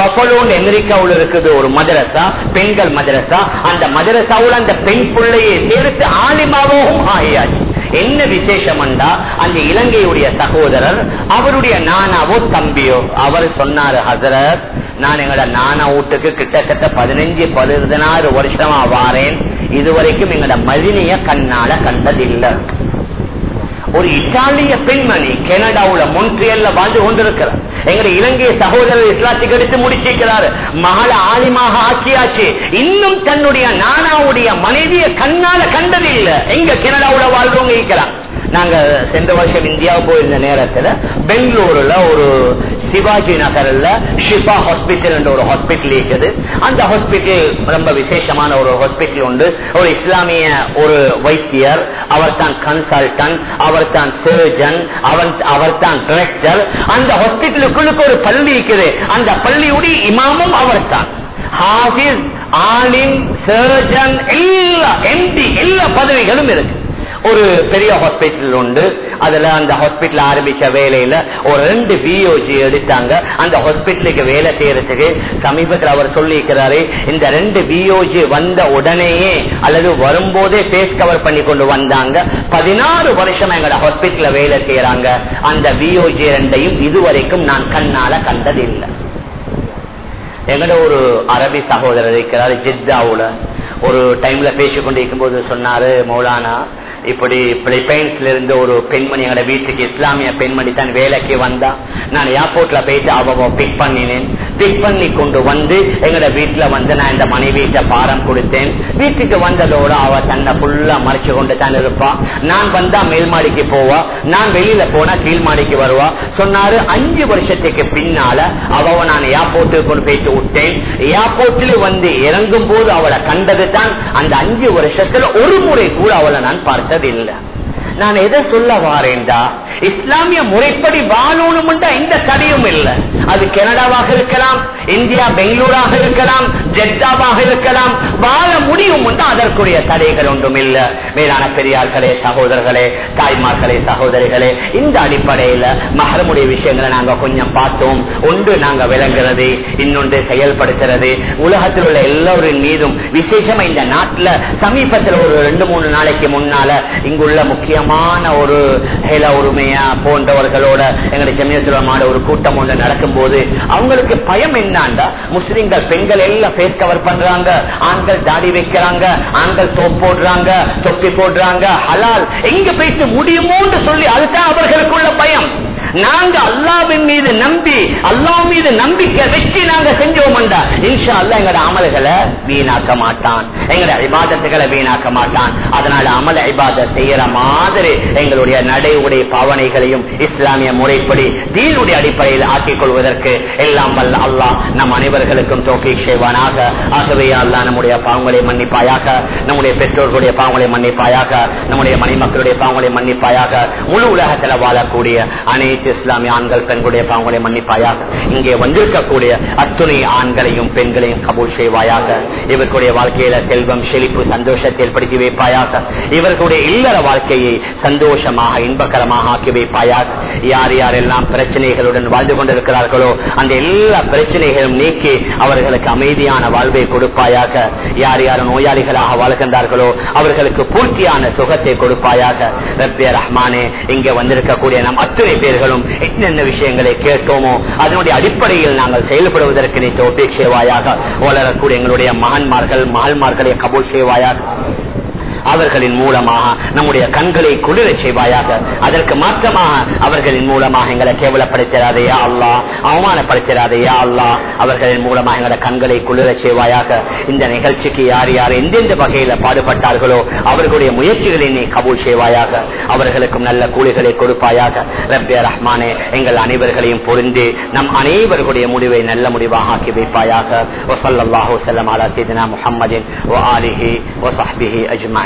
பஃபலோன் அமெரிக்காவில் இருக்குது ஒரு மதரசா பெண்கள் மதரசா அந்த மதரசாவுல அந்த பெண் பிள்ளையை சேர்த்து ஆலிமாவும் ஆகியாச்சு. என்ன விசேஷம் அந்த இலங்கையுடைய சகோதரர் அவருடைய நானாவோ தம்பியோ. அவர் சொன்னாரு ஹசரத் நான் எங்களோட நானா வீட்டுக்கு கிட்டத்தட்ட பதினஞ்சு பதினாறு வருஷமா வாரேன். இதுவரைக்கும் எங்களோட மதினிய கண்ணால கண்டதில்லை. ஒரு இத்தாலிய பெண்மணி கனடாவுல மொன்ட்ரியல்ல வாழ்ந்து கொண்டிருக்கிறார். எங்க இலங்கை சகோதரர் இஸ்லாத்துக்கு எடுத்து முடிச்சிருக்கிறார். மகள ஆலிமாக ஆட்சியாச்சு. இன்னும் தன்னுடைய நானாவுடைய மனைவிய கண்ணால கண்டது இல்ல எங்க கனடாவுல வாழ்றவங்க இருக்கிறான் நாங்க சென்ற வருஷம் இந்தியாவுக்கு போயிருந்த நேரத்துல பெங்களூருல ஒரு சிவாஜி நகர்ல ஷிபா ஹாஸ்பிட்டல் என்ற ஒரு ஹாஸ்பிட்டல் இருக்குது அந்த ஹாஸ்பிட்டல் ரொம்ப விசேஷமான ஒரு ஹாஸ்பிட்டல் உண்டு. ஒரு இஸ்லாமிய ஒரு வைத்தியர் அவர் தான் கன்சல்டன்ட் அவர் தான் சர்ஜன் அவன் அவர் தான் டிரெக்டர் அந்த ஹாஸ்பிட்டலுக்குள்ளுக்கு ஒரு பள்ளி இருக்குது. அந்த பள்ளியுடைய இமாமும் அவர் தான். ஹாஃபிஸ் ஆலிம் சர்ஜன் எல்லா எம்டி எல்லா பதவிகளும் இருக்கு. ஒரு பெரிய ஹாஸ்பிட்டல் உண்டு. அதுல அந்த ஹாஸ்பிட்டல் ஆரம்பிச்ச வேலையில ஒரு ரெண்டு பிஓஜி எடுத்தாங்க. அந்த ஹாஸ்பிட்டலுக்கு வேலை செய்யறதுக்கு சமீபத்தில் அவர் சொல்லியிருக்கிறாரு இந்த ரெண்டு பிஓஜி வந்த உடனேயே அல்லது வரும்போதே ஃபேஸ் கவர் பண்ணி கொண்டு வந்தாங்க. பதினாறு வருஷம் எங்களோட ஹாஸ்பிட்டல வேலை செய்யறாங்க. அந்த பிஓஜி ரெண்டையும் இதுவரைக்கும் நான் கண்ணால கண்டதில்லை. எங்கட ஒரு அரபி சகோதரர் இருக்கிறார் ஜித்தாவுல. ஒரு டைம்ல பேசிக்கொண்டு இருக்கும்போது சொன்னாரு மௌலானா இப்படி பிலிப்பைன்ஸ்ல இருந்து ஒரு பெண்மணி எங்களை வீட்டுக்கு இஸ்லாமிய பெண்மணி தான் வேலைக்கு வந்தா நான் ஏர்போர்ட்ல போயிட்டு அவ பிக் பண்ணினேன். பிக் பண்ணி கொண்டு வந்து எங்களோட வீட்டுல வந்து நான் இந்த மனைவி பாரம் கொடுத்தேன். வீட்டுக்கு வந்ததோட அவ தன்னை ஃபுல்லா மறைச்சு கொண்டு தான் இருப்பா. நான் வந்தா மேல்மாடிக்கு போவா. நான் வெளியில போனா கீழ் மாடிக்கு வருவா. சொன்னாரு அஞ்சு வருஷத்துக்கு பின்னால அவ நான் ஏர்போர்ட்டுக்கு கொண்டு போயிட்டு விட்டேன். ஏர்போர்ட்ல வந்து இறங்கும் போது அவளை கண்டது தான் அந்த அஞ்சு வருஷத்துல ஒரு முறை கூட அவளை நான் பார்த்தேன் سبيل الله நான் எதை சொல்ல வாரேன்டா? இஸ்லாமிய முறைப்படி வாழணும்டா எந்த தடையும் இல்லை. அது கனடாவாக இருக்கலாம் இந்தியா பெங்களூராக இருக்கலாம் ஜெட்டாவாக இருக்கலாம். வாழ முடியும் அதற்குரிய தடைகள் ஒன்றும் இல்லை. மேலான பெரியார்களே சகோதரர்களே தாய்மார்களே சகோதரிகளே இந்த அடிப்படையில மகரமுடைய விஷயங்களை நாங்க கொஞ்சம் பார்த்தோம். ஒன்று நாங்க விளங்குறது இன்னொன்று செயல்படுத்துறது. உலகத்தில் உள்ள எல்லோரின் மீதும் விசேஷமா இந்த நாட்டுல சமீபத்தில் ஒரு ரெண்டு மூணு நாளைக்கு முன்னால இங்குள்ள அதிகமான ஒரு ஹெல உரிமையா போன்றவர்களோட எங்களுடைய ஜமியத்துலமான ஒரு கூட்டம் ஒன்று நடக்கும் போது அவங்களுக்கு பயம் என்னண்டா? முஸ்லிம்கள் பெண்கள் எல்லாம் ஃபேஸ் கவர் பண்றாங்க. ஆண்கள் தாடி வைக்கிறாங்க. ஆண்கள் தோப் போடுறாங்க. தொப்பி போடுறாங்க. ஹலால். எங்க பேச முடியுமோன்னு சொல்லி அதுதான் அவர்களுக்குள்ள பயம். நாங்க அல்லாவின் மீது நம்பி அல்லா மீது நம்பிக்கை வச்சு நாங்க செஞ்சோம் இன்ஷா அல்லா எங்கட அமல்களை வீணாக்க மாட்டான். எங்கட இபாதத்துகளை வீணாக்க மாட்டான். அதனால அமல இபாத செய்யற மாதிரி எங்களுடைய நடை உடைய பாவனைகளையும் இஸ்லாமிய முறைப்படி தீனுடைய அடிப்படையில் ஆக்கிக் கொள்வதற்கு எல்லாம் வல்ல அல்லாஹ் நம் அனைவர்களுக்கும் தோக்கி செய்வானாக. ஆகவே அல்லா நம்முடைய பாவங்களை மன்னிப்பாயாக நம்முடைய பெற்றோர்களுடைய பாவங்களை மன்னிப்பாயாக நம்முடைய மணிமக்களுடைய பாவங்களை மன்னிப்பாயாக முழு உலகத்தில் வாழக்கூடிய அனைத்து அனைத்து இஸ்லாமிய ஆண்கள் பெண்களுடைய பாவங்களை மன்னிப்பாயாக. இங்கே வந்திருக்கக்கூடிய அத்துணை ஆண்களையும் பெண்களையும் கபூல் செய்வாயாக. இவர்களுடைய வாழ்க்கையில செல்வம் செழிப்பு சந்தோஷத்தை ஏற்படுத்தி வைப்பாயாக. இவர்களுடைய இல்லற வாழ்க்கையை சந்தோஷமாக இன்பகரமாக ஆக்கி வைப்பாயாக. யார் யாரெல்லாம் பிரச்சனைகளுடன் வாழ்ந்து கொண்டிருக்கிறார்களோ அந்த எல்லா பிரச்சனைகளும் நீக்கி அவர்களுக்கு அமைதியான வாழ்வை கொடுப்பாயாக. யார் யார் நோயாளிகளாக வாழ்கின்றார்களோ அவர்களுக்கு பூர்த்தியான சுகத்தை கொடுப்பாயாக. ரப்பிய ரஹ்மானே இங்கே வந்திருக்கக்கூடிய நம் அத்துணை பேர்களும் என்னென்ன விஷயங்களை கேட்டோமோ அதனுடைய அடிப்படையில் நாங்கள் செயல்படுவதற்கு நீ தோப்பிக் செய்வாயாக. வளரக்கூடிய எங்களுடைய மகன்மார்கள் மகள்மார்களை கபூல் செய்வாயாக. அவர்களின் மூலமாக நம்முடைய கண்களை குளிர செய்வாயாக அதற்கு மாற்றமாக அவர்களின் மூலமாக எங்களை கேவலப்படுத்தாதையா அல்லா அவமானப்படுத்தாதையா அல்லா அவர்களின் மூலமாக எங்களை கண்களை குளிர செய்வாயாக இந்த நிகழ்ச்சிக்கு யார் யார் எந்தெந்த வகையில பாடுபட்டார்களோ அவர்களுடைய முயற்சிகளை நீ கபூல் செய்வாயாக அவர்களுக்கும் நல்ல கூலிகளை கொடுப்பாயாக ரப்பிய ரஹ்மானே எங்கள் அனைவர்களையும் பொருந்து நம் அனைவர்களுடைய முடிவை நல்ல முடிவாக ஆக்கி வைப்பாயாக வசல்லாஹூ செல்லம் அலா சீதனா முஹம்மதின் وآله وصحبه